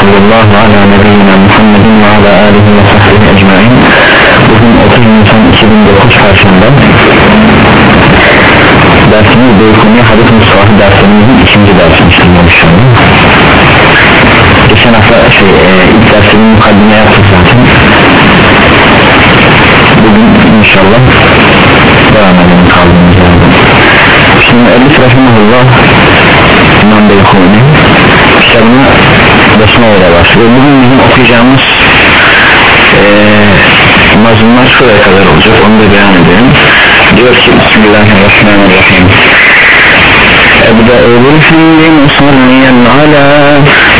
sallallahu ala nebiyyina Muhammedin ve ala alihi ve sahbihi ecmain. Bugün 30 Nisan 2009 Perşembe. Dersimiz Beykuni Hadis Mustafa dersimizin ikinci dersini işlemiş Geçen hafta şey, e, ilk dersimin mukaddime yaptık zaten. Bugün inşallah devam edelim kaldığımız yerden Şimdi Elif Rahimahullah İmam Beykuni kitabına Besmele başlıyor Bugün bizim okuyacağımız ee, mazlumlar şuraya kadar olacak onu da beyan edelim diyor ki Bismillahirrahmanirrahim أبدأ بالحمد مصليا على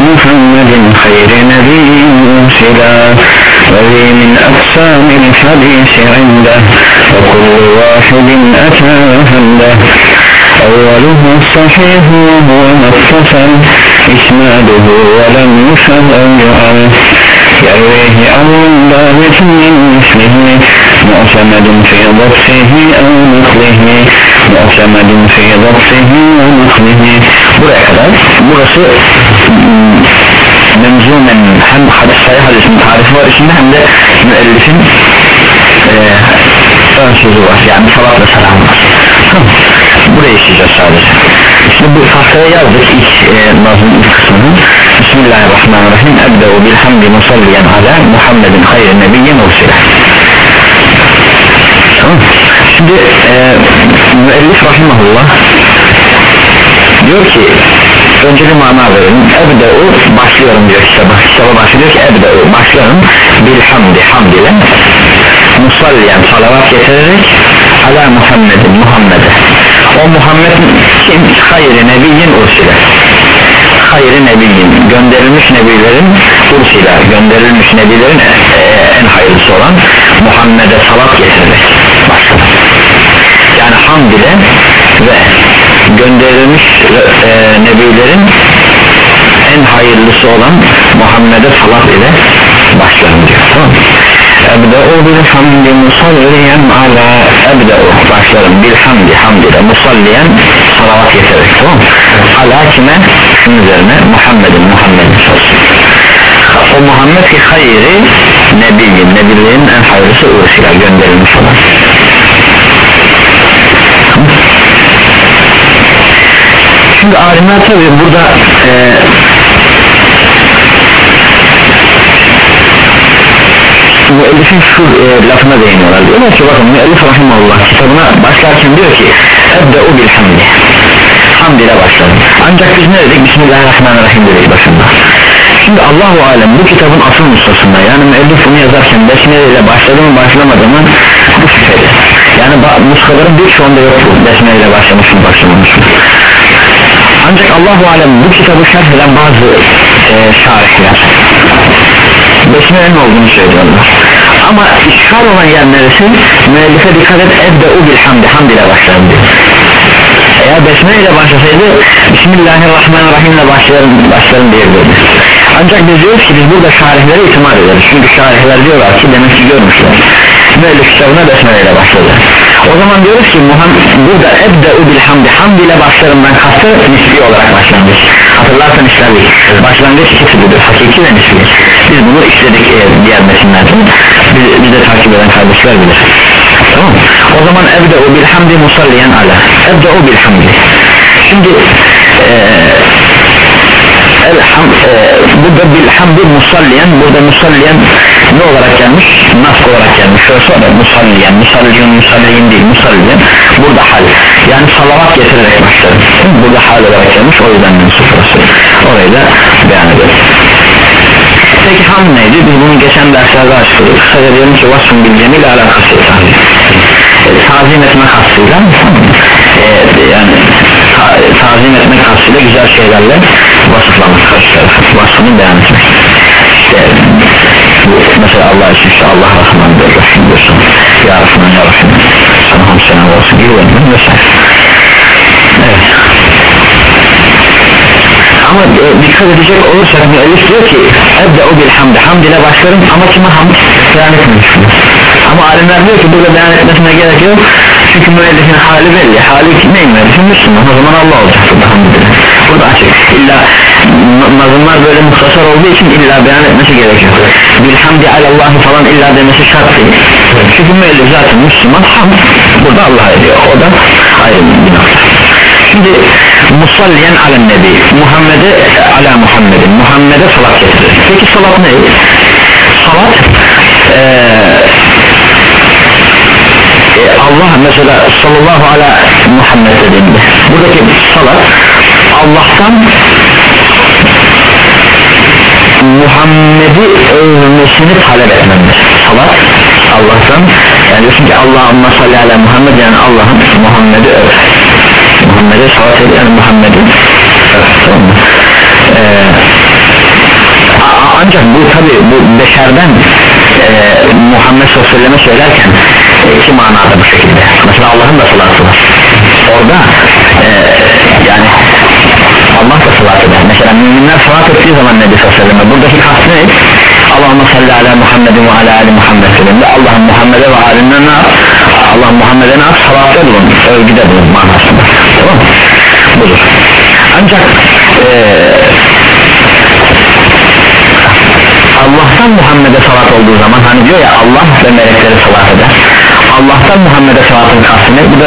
محمد خير نبي أرسلا وذي من أقسام الحديث عنده وكل واحد أتى حمده أوله الصحيح وهو متصل إسناده ولم يشهر عنه يرويه عن ضابط من مثله معتمد في ضبطه أو نقله معتمد في ضبطه ونقله buraya kadar burası menzumen hem hadis sayı hadisin tarifi var içinde hem de müellifin e, ön sözü var yani salat ve selam var burayı işleyeceğiz sadece şimdi bu tahtaya yazdık ilk e, nazım ilk kısmını. Bismillahirrahmanirrahim. Ebde'u bilhamdi musalliyen ala Muhammedin hayri nebiyyen ursile tamam. Şimdi e, müellif rahimahullah diyor ki önce bir mana verelim Ebde'u başlıyorum diyor kitaba kitaba başlıyor ki Ebde'u başlıyorum. Bilhamdi hamd ile musalliyen salavat getirerek ala Muhammedin Muhammed'e o Muhammed kim? Hayri nebiyyin ursile hayri nebiyyin gönderilmiş nebilerin ursila gönderilmiş nebilerin e, en hayırlısı olan Muhammed'e salat getirerek başladı yani hamd ile ve gönderilmiş e, nebilerin en hayırlısı olan Muhammed'e salat ile başlarım diyor tamam Ebde'u bilhamdi musalliyen ala Ebde'u başlarım bilhamdi hamd ile musalliyen salavat getirerek tamam ala kime? Şunun üzerine Muhammed'in Muhammed'in sözü. O Muhammed ki hayri nebiyyin nebilerin en hayırlısı uğraşıyla gönderilmiş olan. Şimdi alimler tabi burada e, müellifin şu e, lafına değiniyorlar. Diyorlar ki bakın müellif rahimahullah kitabına başlarken diyor ki Ebde'u bilhamdi hamd ile başladım ancak biz ne dedik? Bismillahirrahmanirrahim dedik başında. Şimdi Allahu Alem bu kitabın asıl ustasında yani müellif bunu yazarken besmele ile başladı mı başlamadı mı? Bu şüpheli. Yani nuskaların birçoğunda yok bu besmele ile başlamış mı başlamamış mı ancak Allahu Alem bu kitabı şerh eden bazı e, şarihler besmelenin olduğunu söylüyorlar. Ama işgal olan yer neresi? Müellife dikkat et ebde'u bilhamdi hamd ile başlarım diyor eğer besmele ile başlasaydı Bismillahirrahmanirrahim ile başlarım, başlarım diyebilirdi. Ancak biz diyoruz ki biz burada şarihlere itimat ederiz çünkü şarihler diyorlar ki demek ki görmüşler. Müellif kitabına besmele ile başladı o zaman diyoruz ki Muhammed burada ebde'u bilhamdi hamd ile başlarım ben kastı nisbi olarak başlangıç. Hatırlarsan işledik başlangıç iki türlüdür hakiki ve nisbi. Biz bunu işledik e, diğer metinlerde biz, biz de takip eden kardeşler bilir. Tamam. O zaman ebde'u bilhamdi musalliyen ala. Ebde'u bilhamdi. Şimdi eee elham e, burada bilhamdi musalliyen burada musalliyen ne olarak gelmiş nask olarak gelmiş. Şöyle sonra musalliyen musalliyen musalliyen değil musalliyen burada hal. Yani salavat getirerek başlar burada hal olarak gelmiş o yüzden mensup burası orayı da beyan edelim. Peki ham neydi? Biz bunu geçen derslerde açtık. Kısaca diyelim ki vasfın bil cemil alakası tazim e, tazim etme kastıyla e, yani ta, tazim etmek kastıyla güzel şeylerle vasıflamak. Vasfını beyan etmek. İşte mesela Allah işte Allah Rahman'dır Rahim diyorsun Ya Rahman Ya Rahim. Sana ham selam olsun. Gibi verilmem vesaire evet. Ama e, dikkat edecek olursak müellif diyor ki Ebde o bilhamdi hamd ile başlarım ama kime hamd beyan etmemiş ama alimler diyor ki burada beyan etmesine gerek yok. Çünkü müellifin hali belli. Hali ne müellifin Müslüman. O zaman Allah olacak. Burada hamdülillah burada açık. İlla nazımlar böyle muhtasar olduğu için illa beyan etmesi gerekiyor. Bilhamdi alallahi falan illa demesi şart değil. Çünkü müellif zaten Müslüman hamd burada Allah ediyor. O da ayrı bir nokta şimdi musalliyen alen nebi Muhammed'e ala Muhammed'in Muhammed'e salat getirir peki salat ne? salat eee e, Allah mesela sallallahu ala Muhammed dediğinde buradaki salat Allah'tan Muhammed'i övmesini talep etmemdir. Salat Allah'tan yani diyorsun ki Allah'ın salli ala Muhammed yani Allah'ın Muhammed'i öv. Muhammed'e salat et yani Muhammed'i? Ee, ancak bu tabi bu beşerden e, Muhammed ve söylerken e, iki manada bu şekilde. Mesela Allah'ın da salatı var. Orada e, yani Allah da salat eder mesela müminler salat ettiği zaman Nebi sallallahu aleyhi ve buradaki kast ne? Allahümme salli ala Muhammedin ve ala ali Muhammed dediğinde Allah'ın Muhammed'e ve alinden ne? Allah Muhammed'e ne yap? Salatta bulun, övgüde bulun manasında tamam mı? budur ancak eee Allah'tan Muhammed'e salat olduğu zaman hani diyor ya Allah ve melekleri salat eder Allah'tan Muhammed'e salatın kastını bu da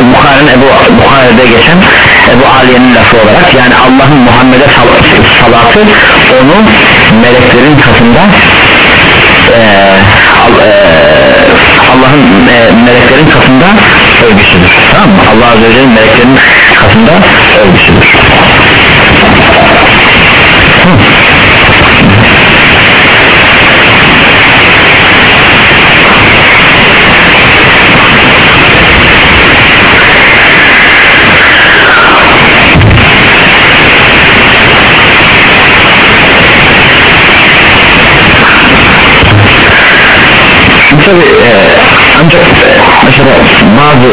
Bukhari'de geçen Ebu Aliye'nin lafı olarak yani Allah'ın Muhammed'e salatı onun meleklerin katında e, e, Allah'ın e, meleklerin katında övgüsüdür tamam mı? Allah Azze ve Celle'nin meleklerin katında övgüsüdür Hı. Tabi e, ancak e, mesela bazı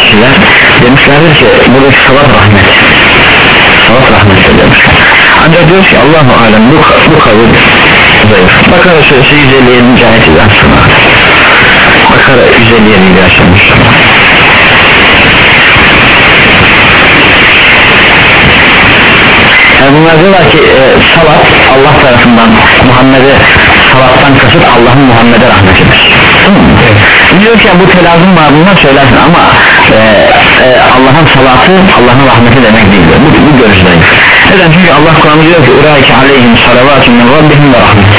kişiler demişlerdir ki buradaki salat rahmet salat rahmet demişler ancak diyor ki Allahu alem bu, bu kabul zayıf Bakara suresi 157. ayeti aslında Bakara 157. yaşamış yani bunlar diyorlar ki e, salat Allah tarafından Muhammed'e salattan kasıt Allah'ın Muhammed'e rahmetidir evet. diyor ki bu telazım var bunlar söylersin. Ama e, e, Allah'ın salatı Allah'ın rahmeti demek değil bu, bu görüş zayıf neden? Çünkü Allah Kur'an'ı diyor ki ulaike aleyhim salavatun min rabbihim ve rahmet.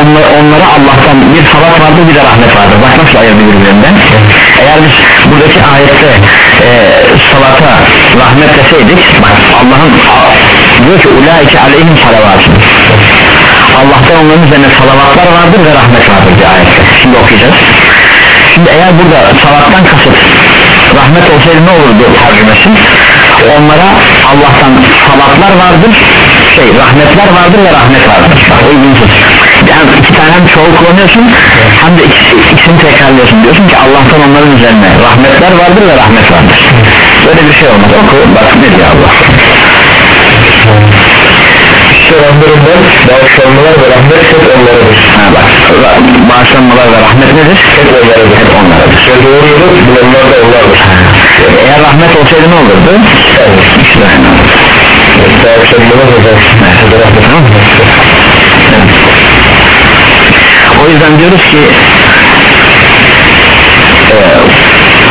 Onlar, onlara Allah'tan bir salat vardır bir de rahmet vardır. Bak nasıl ayırdı birbirinden eğer biz buradaki ayette e, salata rahmet deseydik bak Allah'ın diyor ki ulaike aleyhim salavatun Allah'tan onların üzerine salavatlar vardır ve rahmet vardır diye ayette şimdi okuyacağız. Şimdi eğer burada salattan kasıt rahmet olsaydı ne olurdu tercümesi? Onlara Allah'tan salatlar vardır şey rahmetler vardır ve rahmet vardır. Bak uygunsuz yani iki tane hem çoğul kullanıyorsun hem de ikisi, ikisini tekrarlıyorsun. Diyorsun ki Allah'tan onların üzerine rahmetler vardır ve rahmet vardır. Böyle bir şey olmaz. Oku bak ne diyor Allah selamlarından bağışlanmalar ve rahmet hep onlaradır ha bak bağışlanmalar ve rahmet nedir? hep onlaradır hep onlaradır ve doğru yolu bulanlar da onlardır eğer rahmet olsaydı ne olurdu? evet. İşte aynı bağışlanmalar ve rahmet o yüzden diyoruz ki e,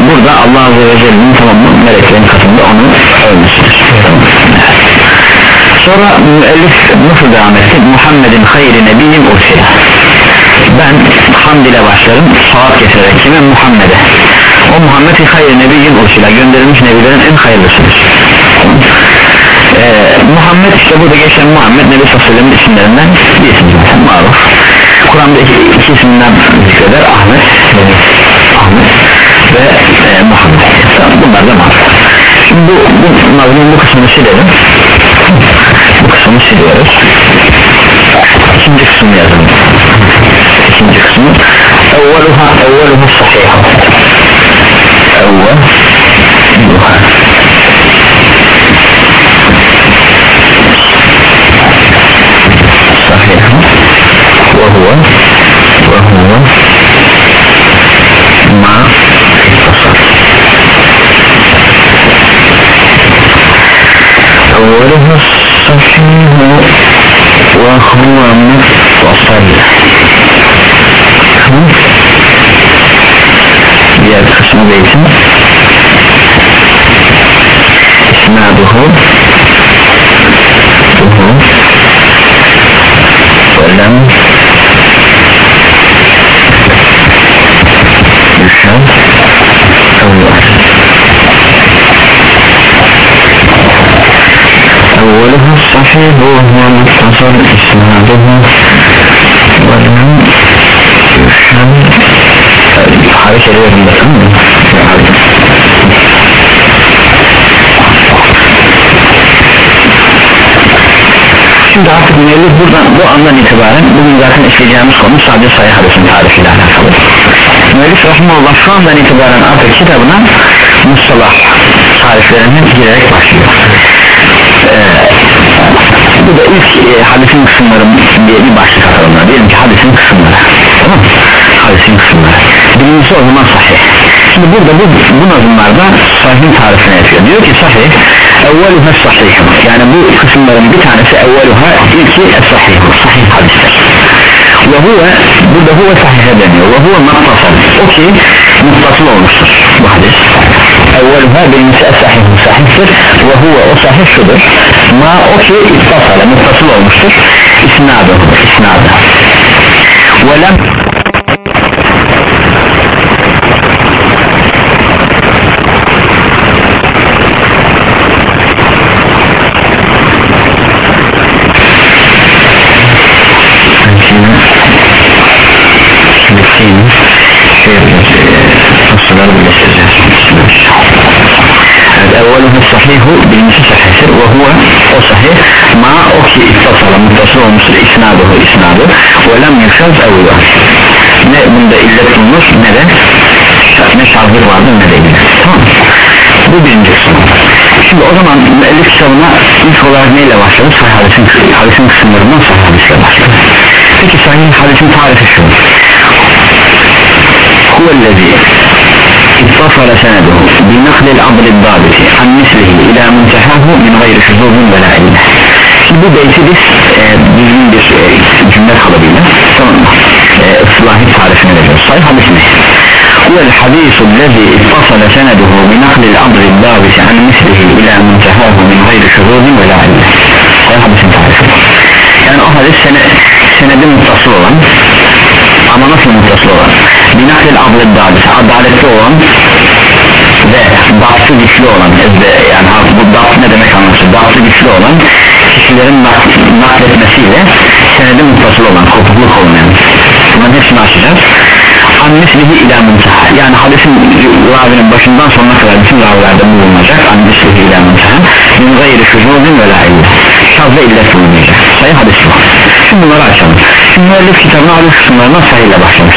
burada Allah Azze ve Celle'nin tamamı meleklerin katında onu ölmüştür sonra müellif nasıl devam etti. Muhammed'in hayri nebiyyin ursila ben hamd ile başlarım salat getirerek kime? Muhammed'e. O Muhammed'in hayri nebiyyin ursila gönderilmiş nebilerin en hayırlısıdır. Ee, Muhammed işte burada geçen Muhammed Nebi Sallallahu isimlerinden bir isim zaten maruf. Kur'an'da iki, iki isimden zikreder Ahmet Ahmet ve e, Muhammed. Bunlar da maruf. Şimdi bu, bu mazmun bu kısmını silelim kısmını siliyoruz ikinci kısmını yazalım ikinci kısmı evveluha evveluha sahiha evveluha صحيح وهو وهو مع اتصال Tefsiruhu ve huve mufasal Diğer kısmı beytin İsnaduhu Duhu Velem Düşen أوله الصحيح وهو متصل إسناده ولم يشن hareket ediyorum bakın mı? Şimdi artık müellif buradan bu andan itibaren bugün zaten işleyeceğimiz konu sadece sayı hadisin tarifiyle alakalı. Müellif Rahimullah şu andan itibaren artık kitabına mustalah tariflerine girerek başlıyor. Bu da ilk e, hadisin kısımları diye bir başlık atalım. Diyelim ki hadisin kısımları. Tamam? Hadisin kısımları. Birincisi o zaman sahih. Şimdi burada bu, bu nazımlarda sahih tarifini yapıyor. Diyor ki sahih evveluha sahih. Yani bu kısımların bir tanesi evveluha ilki sahih. Sahih hadisler. Ve huve burada huve sahihe deniyor. Ve huve mattasal. O ki muttasıl olmuştur bu hadis. Evveluha birincisi sahih sahihtir. Ve huve o sahih şudur. Ma o ki ittasale muttasıl olmuştur. İsnadı. İsnadı. Ve lem Bittiğini şey yapacağız Nasılları birleştireceğiz Evet evveluhu sahihu birincisi sahihtir ve huve o sahih ma o ki ittasala muttasıl olmuştur isnaduhu isnadı ve lem yufşaz evlu ne bunda illet bulunur ne de ne şahit vardır ne de illet tamam bu birinci kısım. Şimdi o zaman müellif kitabına ilk olarak neyle başladı? Sahih hadisin, hadisin kısımlarından sahih hadisle başladı. Peki sahih hadisin tarifi şu. Huvellezi اتصل سنده بنقل الأمر الضابط عن مثله إلى منتهاه من غير شذوذ ولا علة bu beyti biz e, düzgün bir e, cümle kalıbıyla tamam mı? E, ıslahi tarifini veriyoruz sayı hadis ne? هو الحديث الذي اتصل سنده بنقل الأمر الضابط عن مثله إلى منتهاه من غير شذوذ ولا علة sayı hadisin tarifi yani o hadis sene, senedi muttasıl olan ama nasıl muttasıl olan binaklil ablet dadisi adaletli olan ve daptı güçlü olan yani bu dapt ne demek anlaşılır daptı güçlü olan kişilerin nak, nakletmesiyle senedi muttasıl olan kopukluk olmayan bunların hepsini açacağız. Anneslihi ila muntaha. Yani hadisin ravinin başından sonuna kadar bütün ravilerde bulunacak. Anneslihi ila muntaha. Min gayri şuzuzin ve la illa şaz ve illet bulunacak. Sayı hadis bu. Şimdi bunları açalım. Şimdi müellif kitabına hadis kısımlarına sayıyla başlamış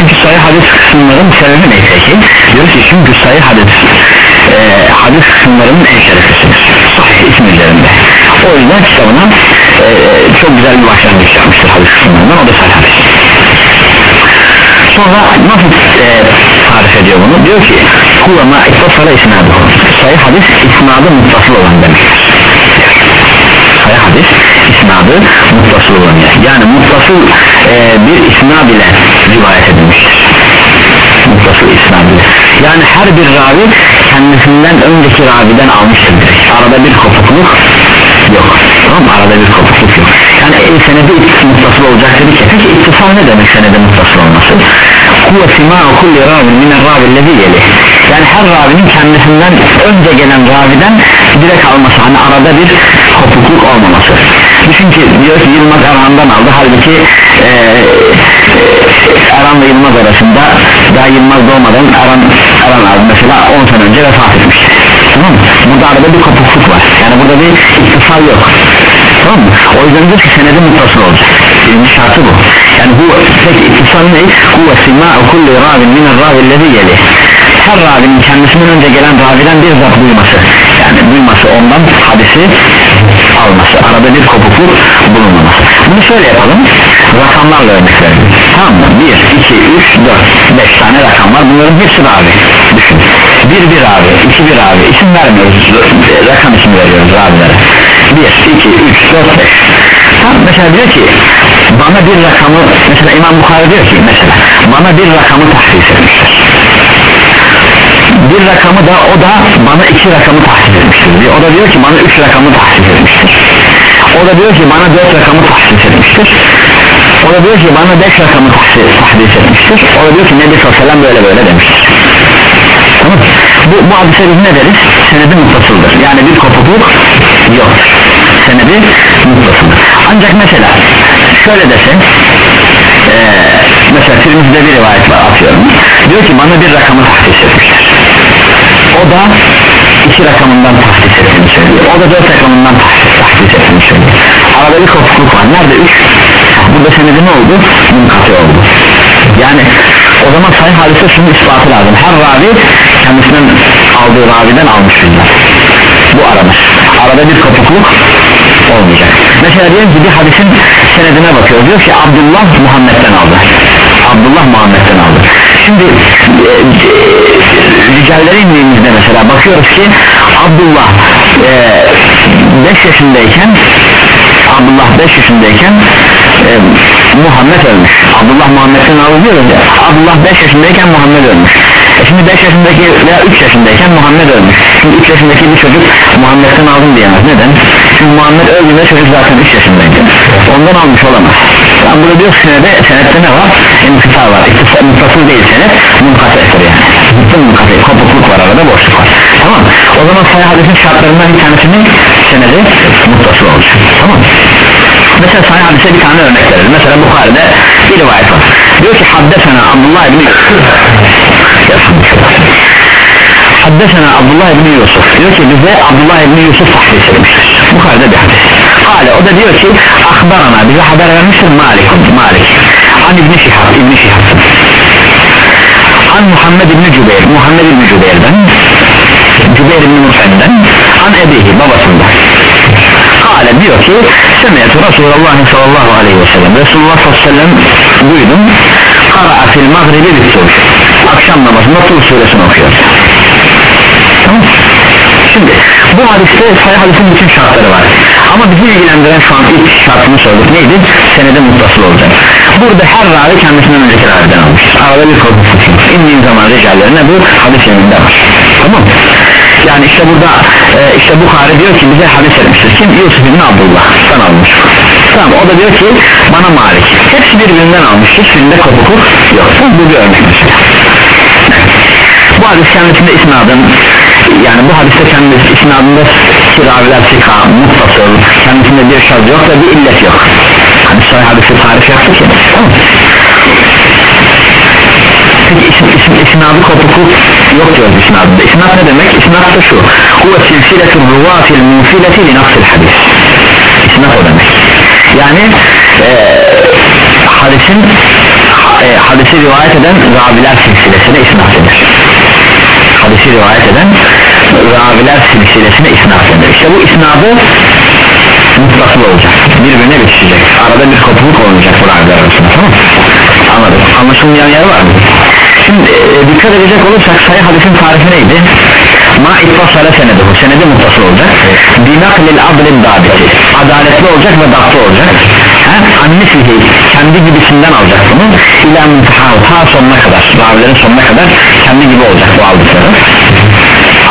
çünkü sayı hadis kısımların sebebi ne peki? Diyoruz ki çünkü sayı hadis e, hadis kısımlarının en şereflisidir. Sahih ismi üzerinde. O yüzden kitabına e, çok güzel bir başlangıç yapmıştır hadis kısımlarından. O da sayı hadis. Sonra nasıl e, tarif ediyor bunu? Diyor ki huve ma ittasala isnadı sayı hadis isnadı muttasıl olan demektir sayı hadis isnadı muttasıl olan yer yani muttasıl e, bir isnad ile rivayet edilmiştir. Muttasıl isnad ile yani her bir ravi kendisinden önceki raviden almıştır arada bir kopukluk yok. Tamam arada bir kopukluk yok. Yani el senedi muttasıl olacak dedik ya peki ittifal ne demek senede muttasıl olması? Kuve sima'u kulli ravin minen ravillezi yeli yani her ravinin kendisinden önce gelen raviden direkt alması hani arada bir kopukluk olmaması. Düşün ki diyor ki Yılmaz Erhan'dan aldı halbuki e, Erhan ve Yılmaz arasında daha Yılmaz doğmadan Erhan, Erhan aldı mesela 10 sene önce vefat etmiş. Tamam mı? burada arada bir kopukluk var. Yani burada bir ittifal yok. Tamam mı? o yüzden diyor ki senedi muttasıl olacak. Birinci şartı bu. Yani bu peki ittifal ne? huve sima'u kulli ravin minen ravillezi yeli. Her ravinin kendisinden önce gelen raviden bir zat duyması yani duyması ondan hadisi alması arada bir kopukluk bulunmaması. Bunu şöyle yapalım rakamlarla örnek verelim. Tamam mı? 1, 2, 3, 4, 5 tane rakam var. Bunların hepsi ravi düşün. 1 bir ravi 2 bir ravi isim vermiyoruz. Rakam ismi veriyoruz ravilere 1, 2, 3, 4, 5 tamam mesela diyor ki bana bir rakamı mesela İmam Bukhari diyor ki mesela bana bir rakamı tahsis etmiştir bir rakamı da o da bana iki rakamı tahsis etmiştir diyor. o da diyor ki bana üç rakamı tahsis etmiştir. O da diyor ki bana dört rakamı tahsis etmiştir. O da diyor ki bana beş rakamı tahsis, etmiştir. O da diyor ki Nebi Sallallahu böyle böyle demiştir. Tamam. Bu, bu hadise biz ne deriz? Senedi muttasıldır yani bir kopukluk yoktur senedi muttasıldır ancak mesela şöyle dese ee, mesela Tirmiz'de bir rivayet var atıyorum. Diyor ki bana bir rakamı tahsis etmiştir o da iki rakamından tahsis ettiğini söylüyor o da dört rakamından tahsis, tahsis ettiğini söylüyor arada bir kopukluk var. Nerede? Üç. Burada senedi ne oldu? Munkatı oldu. Yani o zaman sahih hadise şunun ispatı lazım. Her ravi kendisinden aldığı raviden almış bilgiler bu arada arada bir kopukluk olmayacak. Mesela diyelim ki bir hadisin senedine bakıyor diyor ki Abdullah Muhammed'den aldı. Abdullah Muhammed'den aldı şimdi e, indiğimizde mesela bakıyoruz ki Abdullah 5 e, yaşındayken Abdullah 5 yaşındayken e, Muhammed ölmüş. Abdullah Muhammed'den alıyor ya. Abdullah 5 yaşındayken Muhammed ölmüş e şimdi 5 yaşındaki veya 3 yaşındayken Muhammed ölmüş. Şimdi 3 yaşındaki bir çocuk Muhammed'den aldım diyemez. Neden? Çünkü Muhammed öldüğünde çocuk zaten 3 yaşındaydı ondan almış olamaz. Yani burada diyor senede senette ne var? İnkıta var. Muttasıl değil senet munkatestir yani. Bütün munkate kopukluk var arada boşluk var. Tamam. O zaman sayı hadisin şartlarından bir tanesinin senedi muttasıl olacak tamam mesela sahih hadise bir tane örnek verelim. Mesela Bukhari'de bir rivayet var. Diyor ki haddesena Abdullah ibn haddesena Abdullah ibn Yusuf. Diyor ki bize Abdullah ibn Yusuf tahdis etmiştir Bukhari'de bir hadis. Hale o da diyor ki akbarana bize haber vermiştir Malik Malik. An İbn Şihab İbn Şihab. An Muhammed İbn Cübeyr Muhammed İbn Cübeyr'den Cübeyr İbn Mut'en'den an Ebihi babasından Kale diyor ki Semiyetü Resulullah sallallahu aleyhi ve sellem. Resulullah sallallahu aleyhi ve sellem duydum. Kara'a fil magribi bittur Akşam namazında Tur suresini okuyor. Tamam. Şimdi bu hadiste sayı hadisin bütün şartları var. Ama bizi ilgilendiren şu an ilk şartını sorduk. Neydi? Senede mutlasıl olacak. Burada her ravi kendisinden önceki raviden almış. Arada bir korkutucu İndiğin zaman ricalerine bu hadis yerinde var. Tamam. Yani işte burada e, işte Bukhari diyor ki bize hadis etmiştir. Kim? Yusuf bin Abdullah'tan almış. Tamam o da diyor ki bana Malik. Hepsi birbirinden almış hiçbirinde kopukluk yok. Bu bir örnek mesela. Bu hadis kendisinde isnadın yani bu hadiste kendisi isnadında kiraviler sika muttasıl kendisinde bir şart yok ve bir illet yok. Hani sahih hadisi tarif yaptık ya tamam peki isim, isim, isnadı kopukluk yok diyoruz isnadında isnad ne demek? İsnad da şu huve silsiletul ruvatil mufileti li nafsil hadis isnad o demek yani e, hadisin e, hadisi rivayet eden raviler silsilesine isnad denir hadisi rivayet eden raviler silsilesine isnad denir işte bu isnadı mutlasıl olacak birbirine bitişecek arada bir kopukluk olmayacak bu raviler arasında tamam anladım anlaşılmayan yer var mı şimdi e, dikkat edecek olursak sayı hadisin tarifi neydi ma ittasale senedi bu. Senedi muttasıl olacak. Binaklil adlin dabiti. Adaletli olacak ve daktı olacak. Ha? annesihi kendi gibisinden alacak bunu. İla muntaha ta sonuna kadar ravilerin sonuna kadar kendi gibi olacak bu aldıkları.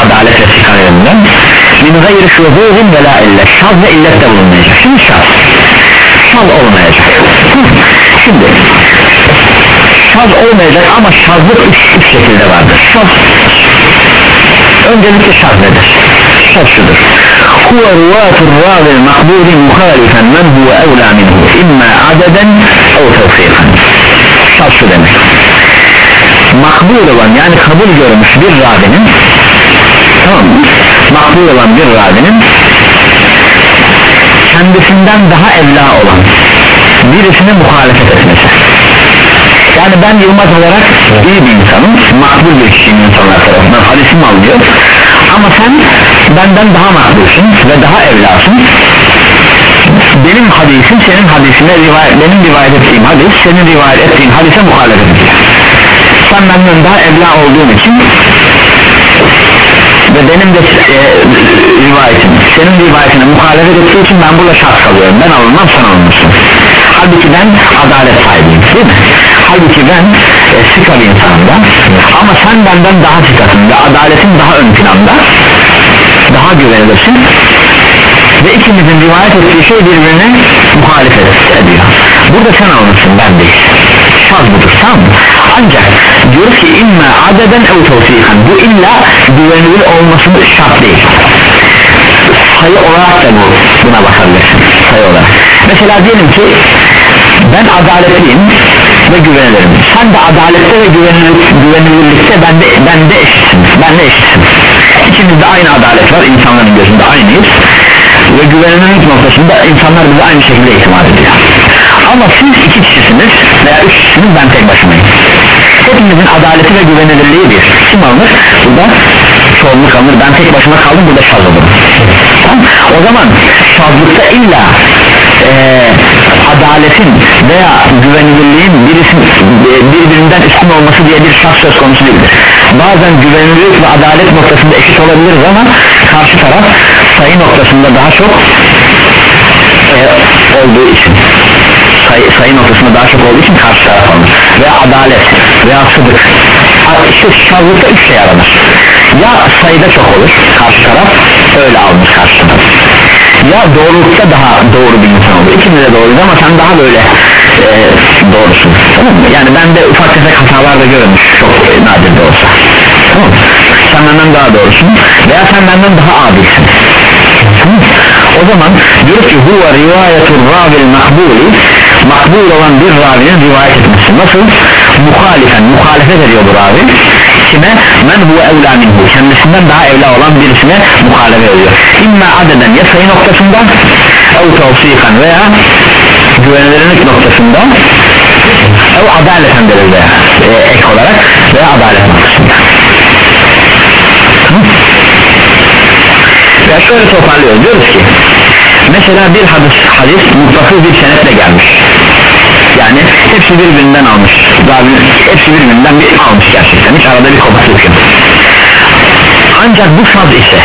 Adalet ve sikaretinden min gayri şuhuzun ve la ille. Şaz ve illet de bulunmayacak. Şimdi şaz. Şaz olmayacak. Şimdi şaz olmayacak ama şazlık üç, üç şekilde vardır. Şaz öncelikle şaz nedir? Şaz şudur. Huve ruvatul ravil makbuli muhalifen men huve evla minhu. İmma adeden ev tevfikan şaz şu demek. Makbul olan yani kabul görmüş bir ravinin tamam mı? makbul olan bir ravinin kendisinden daha evla olan birisine muhalefet etmesi yani ben Yılmaz olarak iyi bir insanım makbul bir kişiyim insanlar tarafından hadisim alıyor ama sen benden daha makbulsun ve daha evlasın. Benim hadisim senin hadisine rivayet, benim rivayet ettiğim hadis senin rivayet ettiğin hadise muhalefet ediyor. Sen benden daha evla olduğun için ve benim de e, rivayetim senin rivayetine muhalefet ettiği için ben burada şart kalıyorum. Ben alınmam sen alınırsın. Halbuki ben adalet sahibiyim değil mi halbuki ben e, sıka bir insanım da ama sen benden daha sıkasın ve adaletin daha ön planda. Daha güvenilirsin ve ikimizin rivayet ettiği şey birbirine muhalefet ediyor. Burada sen almışsın ben değil şaz budur tamam ancak diyor ki inna adeden ev tevsikan bu illa güvenilir olması şart değil. Sayı olarak da bu buna bakabilirsin. Sayı olarak. Mesela diyelim ki ben adaletliyim ve güvenilirim sen de adalette ve güvenilir, güvenilirlikte bende, bende eşitsin benle eşitsin. İkimizde aynı adalet var insanların gözünde aynıyız. Ve güvenilirlik noktasında insanlar bize aynı şekilde itimat ediyor. Ama siz iki kişisiniz veya üç kişisiniz ben tek başımayım. Hepimizin adaleti ve güvenilirliği bir. Kim alınır burada çoğunluk alınır ben tek başıma kaldım burada şaz olurum o zaman şazlıkta illa e, adaletin veya güvenilirliğin birisi, birbirinden üstün olması diye bir şart söz konusu değildir. Bazen güvenilirlik ve adalet noktasında eşit olabiliriz ama karşı taraf sayı noktasında daha çok e, olduğu için sayı, sayı noktasında daha çok olduğu için karşı taraf alınır veya adalet veya sıdık. İşte şazlıkta üç şey aranır ya sayıda çok olur karşı taraf öyle almış karşı taraf ya doğrulukta daha doğru bir insan olur. İkimiz de doğruyuz ama sen daha böyle e, doğrusun. Tamam mı? yani bende ufak tefek hatalar da görmüş çok nadir de olsa. Tamam mı? sen benden daha doğrusun veya sen benden daha adilsin. Tamam o zaman diyor ki huve rivayetul ravil makbuli. Makbul olan bir ravinin rivayet etmesi nasıl? muhalifen. Muhalefet ediyor bu ravi kime? men huve evla minhu. Kendisinden daha evla olan birisine muhalefet ediyor. İmma adeden ya sayı noktasında ev tavsikan veya güvenilirlik noktasında ev adaleten verildi e, ek olarak veya adalet noktasında ya şöyle toparlıyoruz. Diyoruz ki mesela bir hadis, hadis mutlaka bir senetle gelmiş yani hepsi birbirinden almış. Rabbim hepsi birbirinden bir almış gerçekten. Hiç arada bir kopukluk yok ancak bu şart ise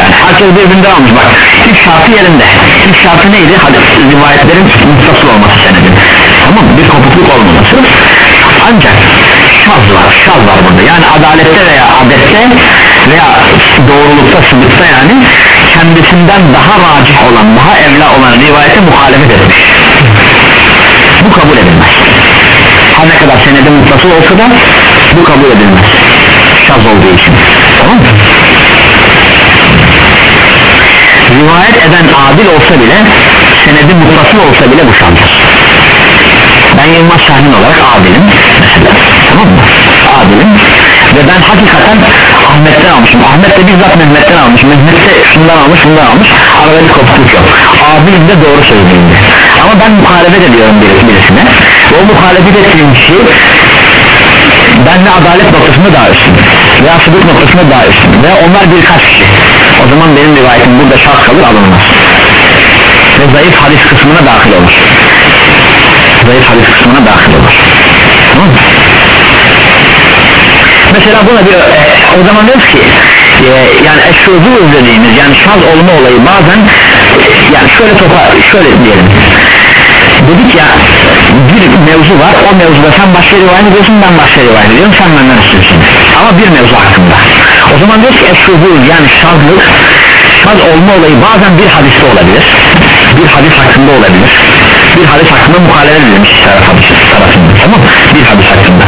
yani herkes birbirinden almış. Bak ilk şartı yerinde. İlk şartı neydi? Hadi rivayetlerin muttasıl olması senedin. Tamam bir kopukluk olmaması. Ancak şaz var şaz var burada. Yani adalette veya adette veya doğrulukta sıdıkta yani kendisinden daha racih olan daha evla olan rivayete muhalefet etmiş bu kabul edilmez. Her ne kadar senedin mutlasıl olsa da bu kabul edilmez. Şaz olduğu için. Tamam mı? rivayet eden adil olsa bile senedin mutlasıl olsa bile bu şazdır ben Yılmaz Şahin olarak adilim mesela. Tamam mı? adilim. Ve ben hakikaten Ahmet'ten almışım. Ahmet de bizzat Mehmet'ten almış Mehmet de şundan almış şundan almış. Arada bir kopukluk yok. Adilim de doğru sözlüğünde ama ben muhalefet ediyorum birisi, birisine. O muhalefet ettiğim kişi benle adalet noktasında daha üstün. Veya sıdık noktasında daha üstün. Ve onlar birkaç kişi. O zaman benim rivayetim burada şart kalır alınmaz. Ve zayıf hadis kısmına dahil olur. Zayıf hadis kısmına dahil olur. Tamam mı? Mesela buna bir o zaman diyoruz ki e, yani eşrudu dediğimiz yani şaz olma olayı bazen yani şöyle topa şöyle diyelim. Dedik ya bir mevzu var o mevzuda sen başka rivayet ediyorsun ben başka rivayet ediyorum sen benden üstünsün ama bir mevzu hakkında. O zaman diyoruz ki eşrudu yani şazlık şaz olma olayı bazen bir hadiste olabilir bir hadis hakkında olabilir. Bir hadis hakkında muhalefet edilmiş taraf hadis tarafında tamam bir hadis hakkında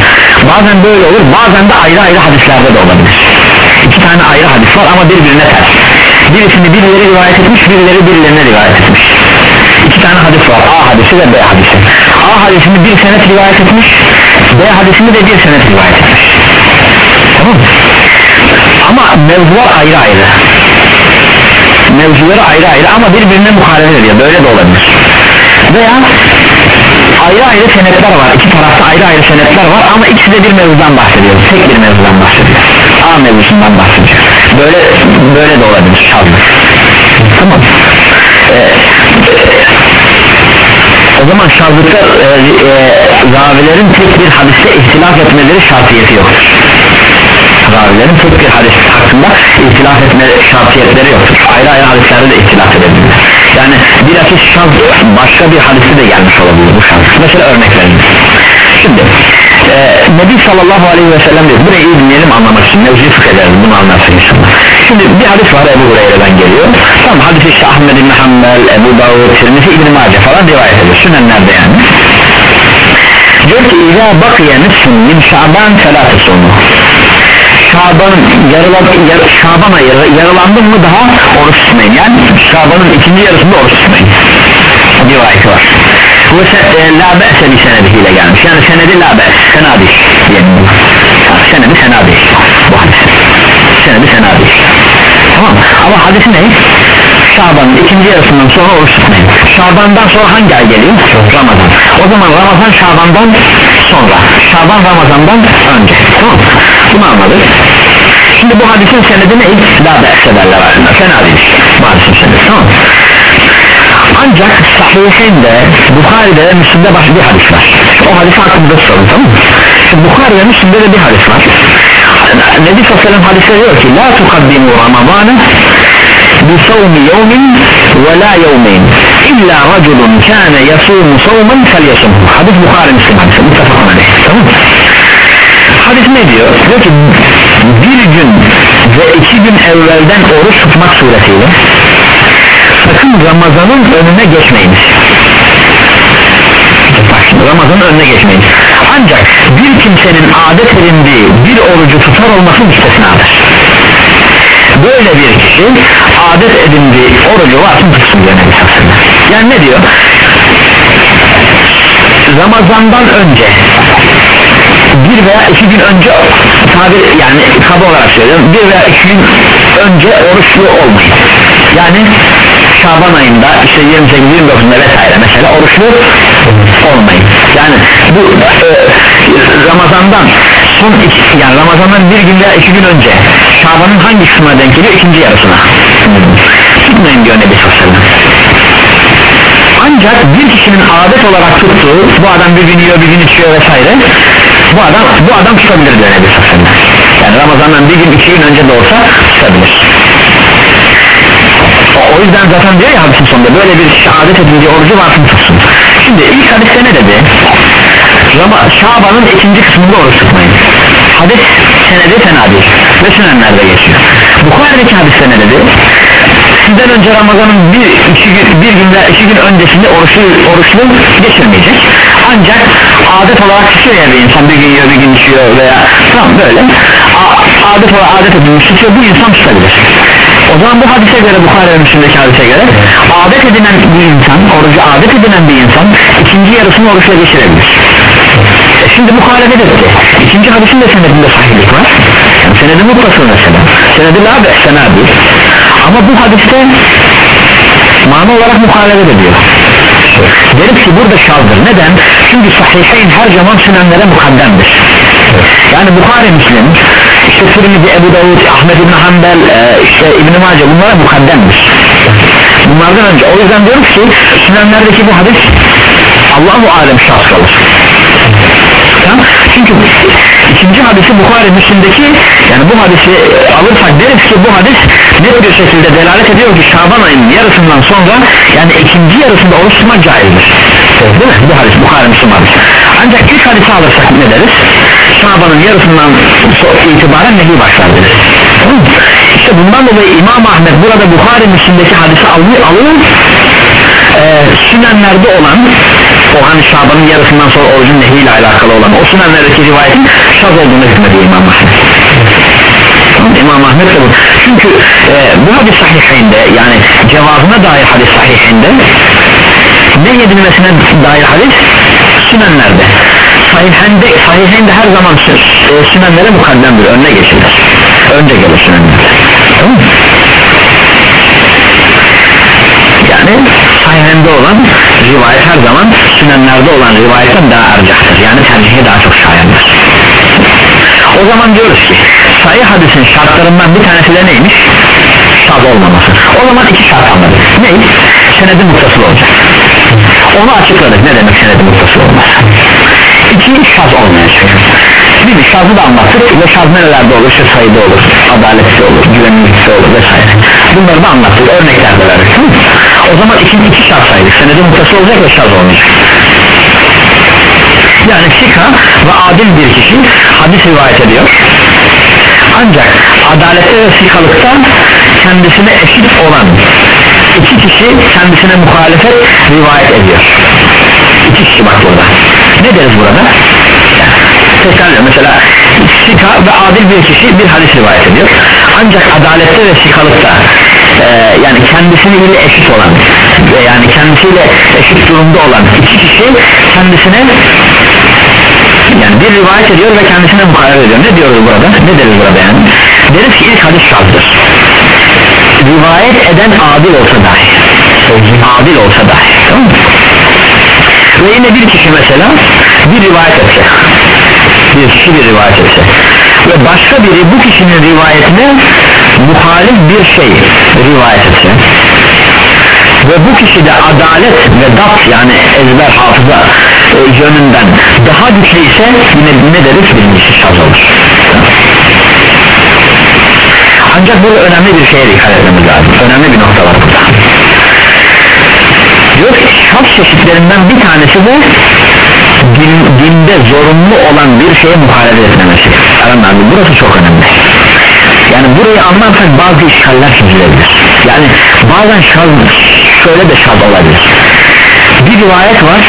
bazen böyle olur bazen de ayrı ayrı hadislerde de olabilir. İki tane ayrı hadis var ama birbirine ters. Birisini birileri rivayet etmiş birileri birilerine rivayet etmiş. İki tane hadis var A hadisi ve B hadisi. A hadisini bir senet rivayet etmiş B hadisini de bir senet rivayet etmiş. Tamam ama mevzular ayrı ayrı. Mevzuları ayrı ayrı ama birbirine muhalefet ediyor. Böyle de olabilir. Veya ayrı ayrı senetler var. İki tarafta ayrı ayrı senetler var ama ikisi de bir mevzudan bahsediyor. Tek bir mevzudan bahsediyor. A mevzusundan bahsediyor. Böyle böyle de olabilir. Şazlık tamam. Ee, o zaman şazlıkta e, e, ravilerin tek bir hadiste ihtilaf etmeleri şartiyeti yoktur. Ravilerin tek bir hadis hakkında ihtilaf etme şartiyetleri yoktur. Ayrı ayrı hadislerde de ihtilaf edebilirler yani bir hadis şaz başka bir hadiste de gelmiş olabilir bu şans mesela örnek verelim şimdi e, Nebi sallallahu aleyhi ve sellem diyor burayı iyi dinleyelim anlamak için mevzuyu fıkh ederiz bunu anlarsın inşallah. Şimdi bir hadis var Ebu Hureyre'den geliyor. Tamam hadis işte Ahmed İbni Hanbel, Ebu Davud, Tirmizi İbni Mace falan rivayet ediyor. Sünenlerde yani. Diyor ki İzâ bakıya nüsün min şaban felâte sonu Şaban yarılan, yar, Şaban ayı yarılandı mı daha oruç tutmayın. Yani Şaban'ın ikinci yarısında oruç tutmayın. Rivayeti var. Bu se, e, la be'se bir senediyle gelmiş. Yani senedi la be's. Fena değil. Diyelim yani senedi fena değil. Bu hadis. Senedi fena değil. Tamam ama hadisi ne Şaban'ın ikinci yarısından sonra oruç tutmayın. Şaban'dan sonra hangi ay geliyor? Ramazan. O zaman Ramazan Şaban'dan sonra. Şaban Ramazan'dan önce. Tamam bunu anladık. Şimdi bu hadisin senedi ne? la be'se derler aslında. Fena değil hadisin senedi. Tamam ancak sahihinde Bukhari'de ve Müslim'de başka bir hadis var. O hadis hakkında sorun tamam mı? Şimdi Bukhari ve Müslim'de de bir hadis var. Nebi sallallahu aleyhi hadiste diyor ki La tukaddimu Ramazan'ı ve la yevmeyn illa raculun kâne yasumu savman fel yasumhu hadis Bukhari Müslim hadisi muttefakun aleyh tamam hadis ne diyor? diyor ki bir gün ve iki gün evvelden oruç tutmak suretiyle sakın Ramazan'ın önüne geçmeyiniz Ramazan'ın önüne geçmeyiniz ancak bir kimsenin adet edindiği bir orucu tutar olması müstesnadır. Böyle bir kişi adet edindiği orucu varsın tutsun diyor Nebi yani ne diyor? Ramazan'dan önce bir veya iki gün önce tabi yani kaba olarak söylüyorum bir veya iki gün önce oruçlu olmayın. Yani Şaban ayında işte 28 29'unda vesaire mesela oruçlu olmayın. Yani bu e, Ramazan'dan son iki, yani Ramazan'dan bir gün veya iki gün önce Şaban'ın hangi kısmına denk geliyor? İkinci yarısına. Tutmayın diyor Nebi Sallallahu ancak bir kişinin adet olarak tuttuğu bu adam bir gün yiyor bir gün içiyor vesaire bu adam bu adam tutabilir diyor Nebi Sallallahu yani Ramazan'dan bir gün iki gün önce de olsa tutabilir. O, yüzden zaten diyor ya hadisin sonunda böyle bir adet edince orucu varsın tutsun? Şimdi ilk hadiste ne dedi Rama, Şaban'ın ikinci kısmında oruç tutmayın hadis senedi fena değil. Ve sünenlerde geçiyor. Bukhari'deki hadiste ne dedi sizden önce Ramazan'ın bir, iki gün, bir gün veya iki gün öncesinde oruçlu, oruçlu geçirmeyecek. Ancak adet olarak tutuyor ya bir insan. Bir gün yiyor bir gün içiyor veya tamam böyle. A, adet olarak adet edilmiş tutuyor. Bu insan tutabilir. O zaman bu hadise göre Bukhara ve Müslim'deki hadise göre adet edinen bir insan orucu adet edinen bir insan ikinci yarısını oruçla geçirebilir şimdi muhalefet etti ikinci hadisin de senedinde sahihlik var. Yani senedi mutlasıl mesela. Senedi la be'sena değil. Ama bu hadiste mana olarak muhalefet ediyor. Deriz ki burada şaldır neden? Çünkü sahiheyn her zaman sünenlere mukaddemdir. Yani Bukhari Müslim işte Tirmidhi, Ebu Davud, Ahmet İbni Hanbel e, işte İbn-i Mace bunlara mukaddemdir. Bunlardan önce. O yüzden diyoruz ki sünenlerdeki bu hadis Allahu alem şahs tamam çünkü ikinci hadisi Bukhari Müslim'deki yani bu hadisi alırsak deriz ki bu hadis net bir şekilde delalet ediyor ki Şaban ayının yarısından sonra yani ikinci yarısında oruç tutmak caizdir değil mi? bu hadis Bukhari Müslim hadisi ancak ilk hadisi alırsak ne deriz? Şaban'ın yarısından itibaren nehi başlar deriz? İşte bundan dolayı İmam Ahmet burada Bukhari Müslim'deki hadisi alıyor, alıyor e, sünenlerde olan o hani Şaban'ın yarısından sonra orucun nehiyle alakalı olan o sünenlerdeki rivayetin şaz olduğunu hükmediyor İmam Ahmet. İmam Ahmet de bu. Çünkü e, bu hadis sahihinde yani cevabına dair hadis sahihinde ne yedilmesine dair hadis sünenlerde. Sahihinde, sahihinde her zaman e, sünenlere mukaddemdir önüne geçilir. Önce gelir sünenlerde. Tamam mı? yani sahihinde olan rivayet her zaman sünenlerde olan rivayetten daha ercahtır. Yani tercihi daha çok şayandır. O zaman diyoruz ki sahih hadisin şartlarından bir tanesi de neymiş? Şaz olmaması. O zaman iki şart anladık. Ne? Senedi muttasıl olacak. Onu açıkladık. Ne demek senedi muttasıl olmaz? İki şaz olmayacak bir şazı da anlattık. Ve şaz nerelerde olur? İşte sayıda olur adaletli olur güvenlikli olur vesaire. Bunları da anlattık örnekler de verdik o zaman ikinci iki şart saydık. Senede mutlası olacak ve şaz olmayacak. Yani sika ve adil bir kişi hadis rivayet ediyor. Ancak adalette ve sikalıkta kendisine eşit olan iki kişi kendisine muhalefet rivayet ediyor. İki kişi bak burada. Ne deriz burada tekrar mesela sika ve adil bir kişi bir hadis rivayet ediyor. Ancak adalette ve sikalıkta e, yani kendisiyle eşit olan ve yani kendisiyle eşit durumda olan iki kişi kendisine yani bir rivayet ediyor ve kendisine muhalefet ediyor. Ne diyoruz burada? Ne deriz burada yani? Deriz ki ilk hadis şarttır. Rivayet eden adil olsa dahi adil olsa dahi tamam mı? ve yine bir kişi mesela bir rivayet etse kişi bir rivayet etse. Ve başka biri bu kişinin rivayetine muhalif bir şey rivayet etse. Ve bu kişi de adalet ve dat yani ezber hafıza e, yönünden daha güçlü ise yine ne deriz? Birincisi şaz olur. Ancak burada önemli bir şeye dikkat etmemiz lazım. Önemli bir nokta var burada. Diyor şaz çeşitlerinden bir tanesi de din, dinde zorunlu olan bir şeye muhalefet etmemesi abi burası çok önemli. Yani burayı anlarsak bazı işgaller çözülebilir. Yani bazen şaz şöyle de şaz olabilir. Bir rivayet var.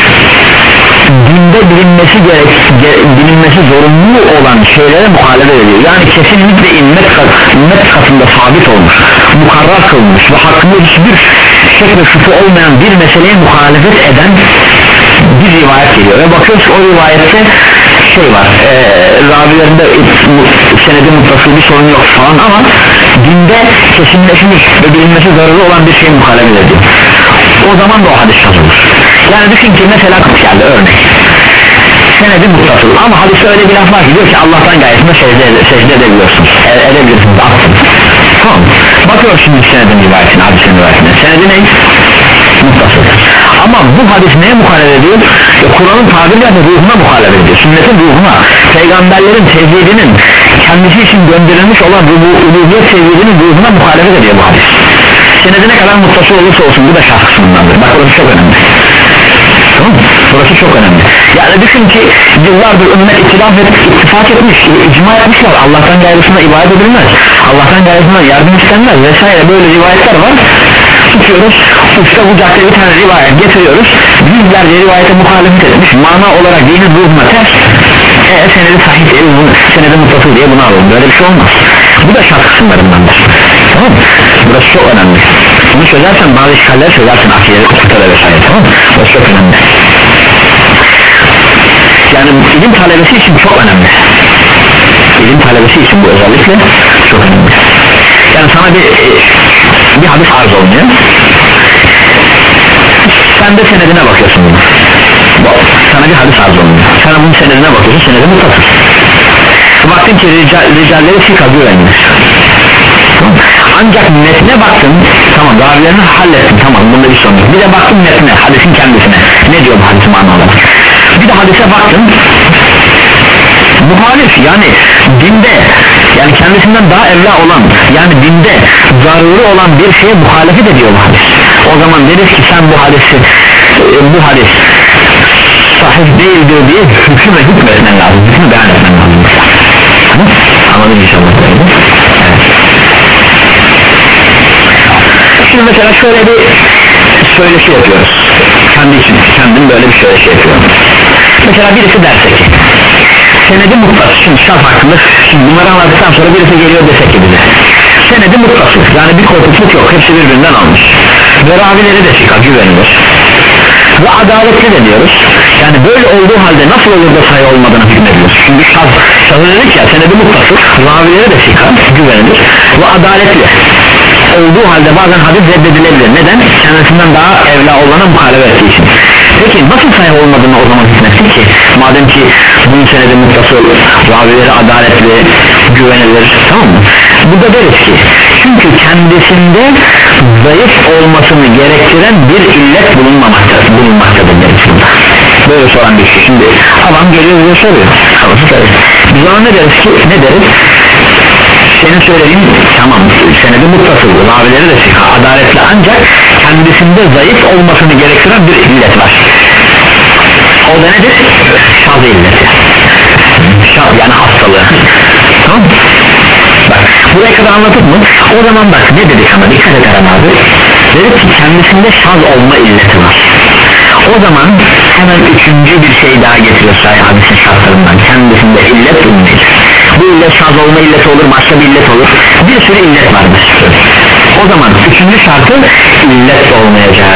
Dinde bilinmesi gerek ge- bilinmesi zorunlu olan şeylere muhalefet ediyor yani kesinlikle kat- ümmet katında sabit olmuş mukarrar kılmış ve hakkında hiçbir şek ve şüphe olmayan bir meseleye muhalefet eden bir rivayet geliyor. Ve bakıyoruz o rivayette şey var e, ravilerinde senedi muttasıl bir sorun yok falan ama dinde kesinleşmiş ve bilinmesi zararlı olan bir şey muhalefet ediyor o zaman da o hadis yazılır yani düşün ki mesela geldi örnek. Senedi muttasıl ama hadiste öyle bir laf var diyor ki Allah'tan gayesinde secde, secde edebiliyorsunuz. E, edebilirsiniz attın. Tamam. Bakıyor şimdi senedin rivayetine hadisin rivayetine. Senedi ne? muttasıl ama bu hadis neye muhalefet ediyor? E, Kur'an'ın tabiriyle ruhuna muhalefet ediyor sünnetin ruhuna. Peygamberlerin tevhidinin kendisi için gönderilmiş olan uluhiyet tevhidinin ruhuna muhalefet ediyor bu hadis. Senedi ne kadar muttasıl olursa olsun bu da şahs kısmındandır. Bak orası çok önemli. Tamam mı? burası çok önemli. Yani düşün ki yıllardır ümmet itilaf et, ittifak etmiş icma etmişler Allah'tan gayrısına ibadet edilmez. Allah'tan gayrısına yardım istenmez vesaire. Böyle rivayetler var tutuyoruz uçta bucakta bir tane rivayet getiriyoruz. Yüzlerce rivayete muhalefet etmiş mana olarak dinin ruhuna ters. E senedi sahih değil bunu senedi muttasıl diye bunu alalım. Böyle bir şey olmaz. Bu da şart kısımlarındandır. Tamam mı? burası çok önemli. Bunu çözersen bazı işgaller çözersin. Akide kutuda vesaire. Tamam mı? burası çok önemli. Yani ilim talebesi için çok önemli. İlim talebesi için bu özellikle çok önemli yani sana bir bir hadis arz olmuyor. Sen de senedine bakıyorsun bunu. Sana bir hadis arz olmuyor. Sana bunun senedine bakıyorsun senedi mutasıl baktın ki rical, ricalleri fika güvenmiş ancak metne baktın tamam ravilerini hallettin tamam bunda bir sorun yok. Bir de baktın metne hadisin kendisine. Ne diyor bu hadis manaları bir de hadise baktın. Muhalif yani dinde yani kendisinden daha evla olan yani dinde zaruri olan bir şeye muhalefet ediyor bu hadis. O zaman deriz ki sen bu hadisi e, bu hadis sahih değildir diye hüküm ve hükmetmen lazım hükmü beyan etmen lazım. Anladın inşallah? Şimdi mesela şöyle bir söyleşi yapıyoruz. Kendi için kendim böyle bir söyleşi yapıyorum. Mesela birisi derse ki senedi muttasıl şimdi şart hakkında şimdi bunları anladıktan sonra birisi geliyor desek ki bize. Senedi muttasıl yani bir kopukluk yok. Hepsi birbirinden almış. Ve ravileri de çıkar güvenilir. Ve adaletli de diyoruz. Yani böyle olduğu halde nasıl olur da sayı olmadığını hükmediyoruz çünkü şaz, şazı dedik ya senedi muttasıl ravileri de çıkar güvenilir ve adaletli olduğu halde bazen hadis reddedilebilir. Neden? kendisinden daha evla olana muhalefet ettiği için. Peki nasıl sahih olmadığını o zaman hükmettik ki? Madem ki bunun senedi muttasıl ravileri adaletli güvenilir tamam mı? Burada deriz ki çünkü kendisinde zayıf olmasını gerektiren bir illet bulunmamaktadır bulunmaktadır deriz burada böyle soran bir şey şimdi adam geliyor bize soruyor. Biz ona ne deriz ki? Ne deriz senin söylediğin tamam senedi muttasıl ravileri de sıkı adaletli ancak kendisinde zayıf olmasını gerektiren bir illet var. O da nedir? şaz illeti. Şaz yani hastalığı. Tamam. Bak buraya kadar anladık mı? o zaman bak ne dedik? Ama dikkat et abi. Dedik ki kendisinde şaz olma illeti var. O zaman hemen üçüncü bir şey daha getiriyor sahih hadisin şartlarından. Kendisinde illet bulunmayacak bu illet şaz olma illeti olur başka bir illet olur. Bir sürü illet vardır o zaman üçüncü şartı illet olmayacak.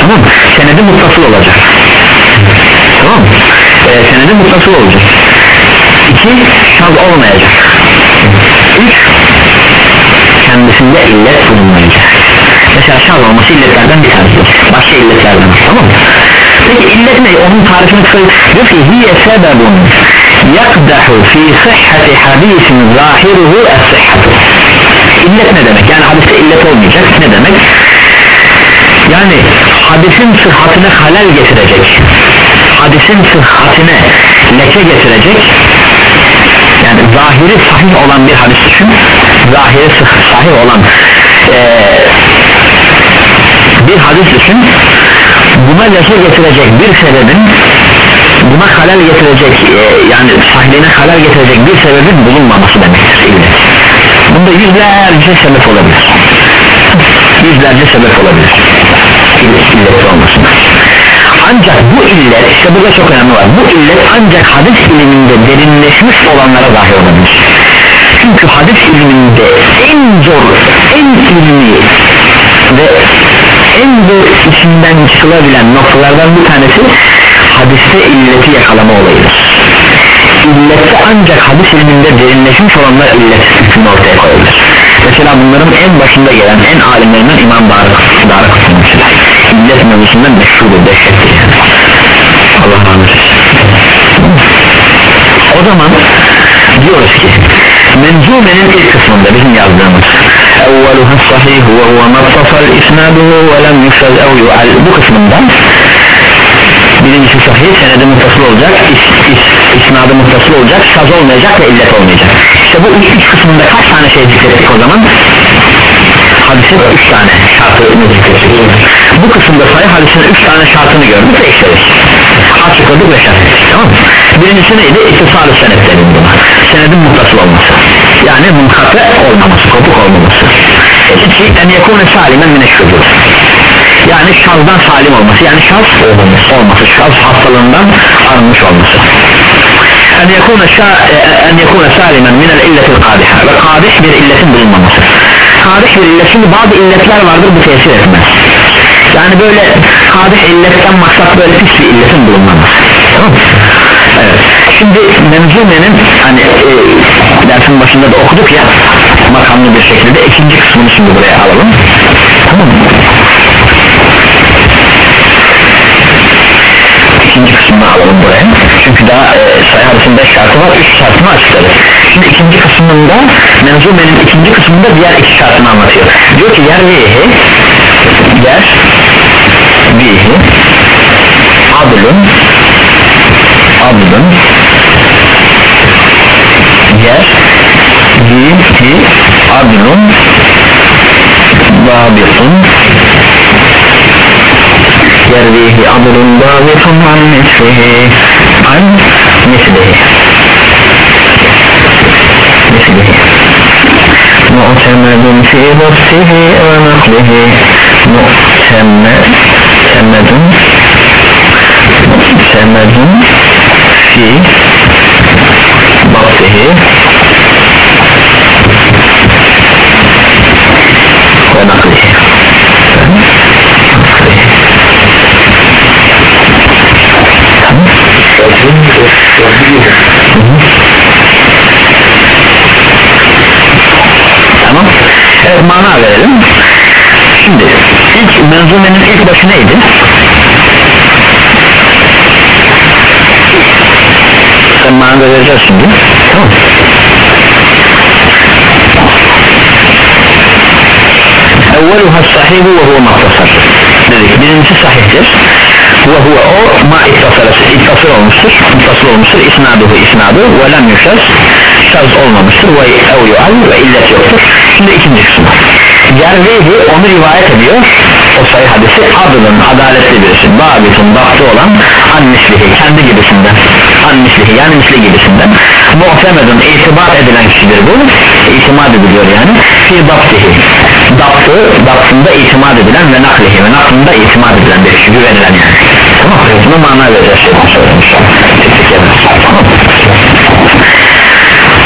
Tamam senedi muttasıl olacak. Tamam? Ee, senedi muttasıl olacak. İki şaz olmayacak. Üç kendisinde illet bulunmayacak. Mesela şaz olması illetlerden bir tanesi başka illetlerden. Tamam mı? Peki illet ne? Onun tarifini kısayım diyor ki hiye sebebun yakdahu fi sıhhati hadisin zahiruhu es-sıhhatu illet ne demek? Yani hadiste illet olmayacak. Ne demek? Yani hadisin sıhhatine halel getirecek. Hadisin sıhhatine leke getirecek. Yani zahiri sahih olan bir hadis düşün zahiri sahih olan eee, bir hadis düşün buna leke getirecek bir sebebin buna halal getirecek eee, yani sahihine halal getirecek bir sebebin bulunmaması demektir illet bunda yüzlerce sebep olabilir. Yüzlerce sebep olabilir. İllet olmasına ancak bu illet işte burada çok önemli var bu illet ancak hadis iliminde derinleşmiş olanlara dahil olabilir. Çünkü hadis iliminde en zor en ilmi ve en zor içinden çıkılabilen noktalardan bir tanesi hadiste illeti yakalama olayıdır. İllette ancak hadis ilminde derinleşmiş olanlar illet hükmünü ortaya koyabilir. Mesela bunların en başında gelen en alimlerinden İmam Darık mesela. İllet mevzusundan meşhurdur dehşettir yani. Allah rahmet o zaman diyoruz ki menzumenin ilk kısmında bizim yazdığımız evveluha sahih ve huve mattasal isnaduhu ve lem yusad ev yu'al bu kısmında birincisi sahih senedi muttasıl olacak is, is, isnadı muttasıl olacak şaz olmayacak ve illet olmayacak. İşte bu üç, üç kısmında kaç tane şey zikrettik o zaman? Hadisin üç tane şartını zikrettik? Bu kısımda sayı hadisin üç tane şartını gördük ve işledik. Açıkladık ve şart tamam mı? Birincisi neydi? İttisal-ı senet dedim buna. Senedin muttasıl olması. Yani munkate olmaması kopuk olmaması. İki, en yekune salimen mineşşudur yani şazdan salim olması yani şaz olması şaz hastalığından arınmış olması en yekune şa en yekune salimen minel illetil kadiha ve kadih bir illetin bulunmaması kadih bir illet şimdi bazı illetler vardır bu tesir etmez yani böyle kadih illetten maksat böyle pis bir illetin bulunmaması? Evet. Şimdi menzumenin hani e, dersin başında da okuduk ya makamlı bir şekilde ikinci kısmını şimdi buraya alalım tamam mı? İkinci kısmını alalım buraya. Çünkü daha e, sayı hadisinde şartı var üç şartını açıkladı şimdi ikinci kısmında menzumenin ikinci kısmında diğer iki şartını anlatıyor. Diyor ki yer vihi yer vihi adlun adlun yer vihi adlun babitun yervihi adlun babitun an mislihi an mislihi mislihi mu'temedun fi nafsihi ve naklihi mu'temedun mu'temedun fi nafsihi ve naklihi tamam. Evet mana verelim. Şimdi ilk menzumenin ilk başı neydi? Sen mana vereceğiz şimdi. Tamam. Evveluha sahihu ve huve mahtasar dedik birincisi sahihtir ve huve o ma ittasarası ittasır olmuştur. İttasır olmuştur isnaduhu isnadu ve lem yuşaz şaz olmamıştır. Ve ev yual ve illet yoktur. Şimdi ikinci kısmı Gerveyhi onu rivayet ediyor. O sayı hadisi adılın adaletli birisi babitun baktı olan an mislihi kendi gibisinden. An mislihi yani misli gibisinden. Muhtemedun itibar edilen kişidir bu. İtimat ediliyor yani. Fi daptihi daptı daptında itimat edilen ve naklihi ve naklında itimat edilen bir kişi güvenilen yani. Tamam bunu mana vereceğiz. Şeyden söylemiş tamam.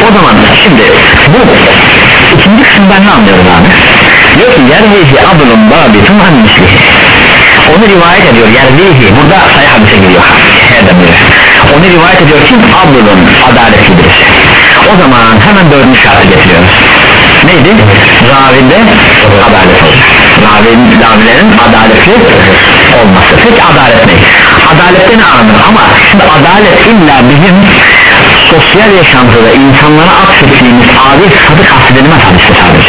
O zaman şimdi bu ikinci kısımdan ne anlıyoruz abi? Diyor ki yervihi adılın babitun an mislihi. Onu rivayet ediyor yervihi burada sayı hadise giriyor. Herden biri? Onu rivayet ediyor kim adılın adaletli birisi. O zaman hemen dördüncü şartı getiriyoruz neydi? Ravide adalet olacak Ravi, ravilerin adaletli olması. Peki adalet ne? Adalette ne aranır ama şimdi adalet illa bizim sosyal yaşantıda insanlara atfettiğimiz adil sıfatı kastedilmez hadiste sadece.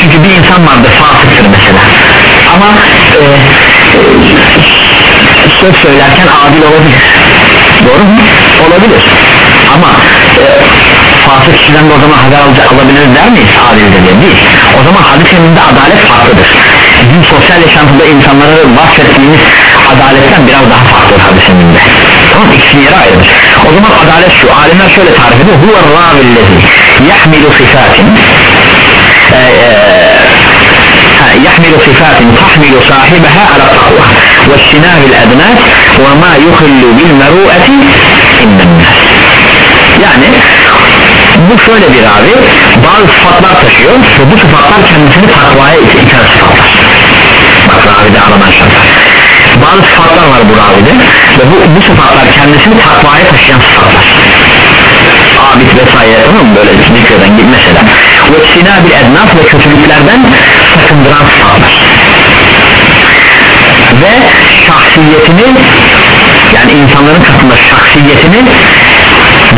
Çünkü bir insan vardır fasıktır mesela. Ama e, e, söz söylerken adil olabilir. Doğru mu? olabilir ama e, farklı kişiden de o zaman haber alacak, alabiliriz der miyiz adil diye değil. O zaman hadis emrinde adalet farklıdır. Bizim sosyal yaşantıda insanlara bahsettiğimiz adaletten biraz daha farklıdır hadis emrinde tamam ikisini yere ayırmış. O zaman adalet şu alimler şöyle tarif ediyor. Huve râvillezi yahmilu sifatin e, e, yahmilu sifatin tahmilu sahibeha ala takva ve şinabil ednâs ve ma yuhillu bil merûeti innen yani bu şöyle bir abi bazı sıfatlar taşıyor ve bu sıfatlar kendisini takvaya iten sıfatlar. Bak ravide aranan şartlar bazı sıfatlar var bu ravide ve bu, bu sıfatlar kendisini takvaya taşıyan sıfatlar. Abid vesaire tamam mı? Böyle zikreden gibi mesela. Ve sinabil ednaf ve kötülüklerden sakındıran sıfatlar. Ve şahsiyetini yani insanların katında şahsiyetini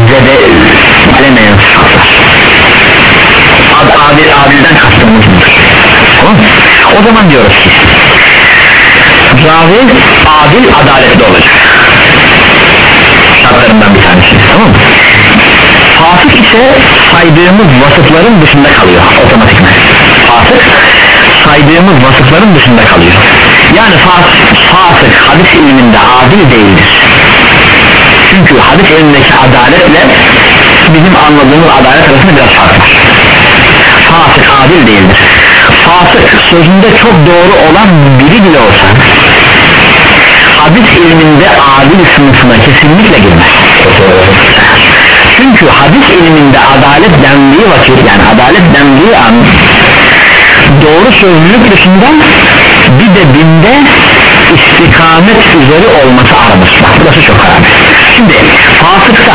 zedelemeyen sıfatlar Ad, adil, adilden kastımız budur tamam o zaman diyoruz ki ravi adil adaletli olacak. Şartlarından bir tanesi. Tamam mı? fasık ise saydığımız vasıfların dışında kalıyor otomatikman fasık saydığımız vasıfların dışında kalıyor. Yani fasık, fasık hadis ilminde adil değildir çünkü hadis ilmindeki adaletle bizim anladığımız adalet arasında biraz fark var. Fasık adil değildir. Fasık sözünde çok doğru olan biri bile olsa hadis ilminde adil sınıfına kesinlikle girmez. Çünkü hadis ilminde adalet dendiği vakit yani adalet dendiği an doğru sözlülük dışında bir de dinde istikamet üzeri olması aranır bak burası çok önemli şimdi fasıkta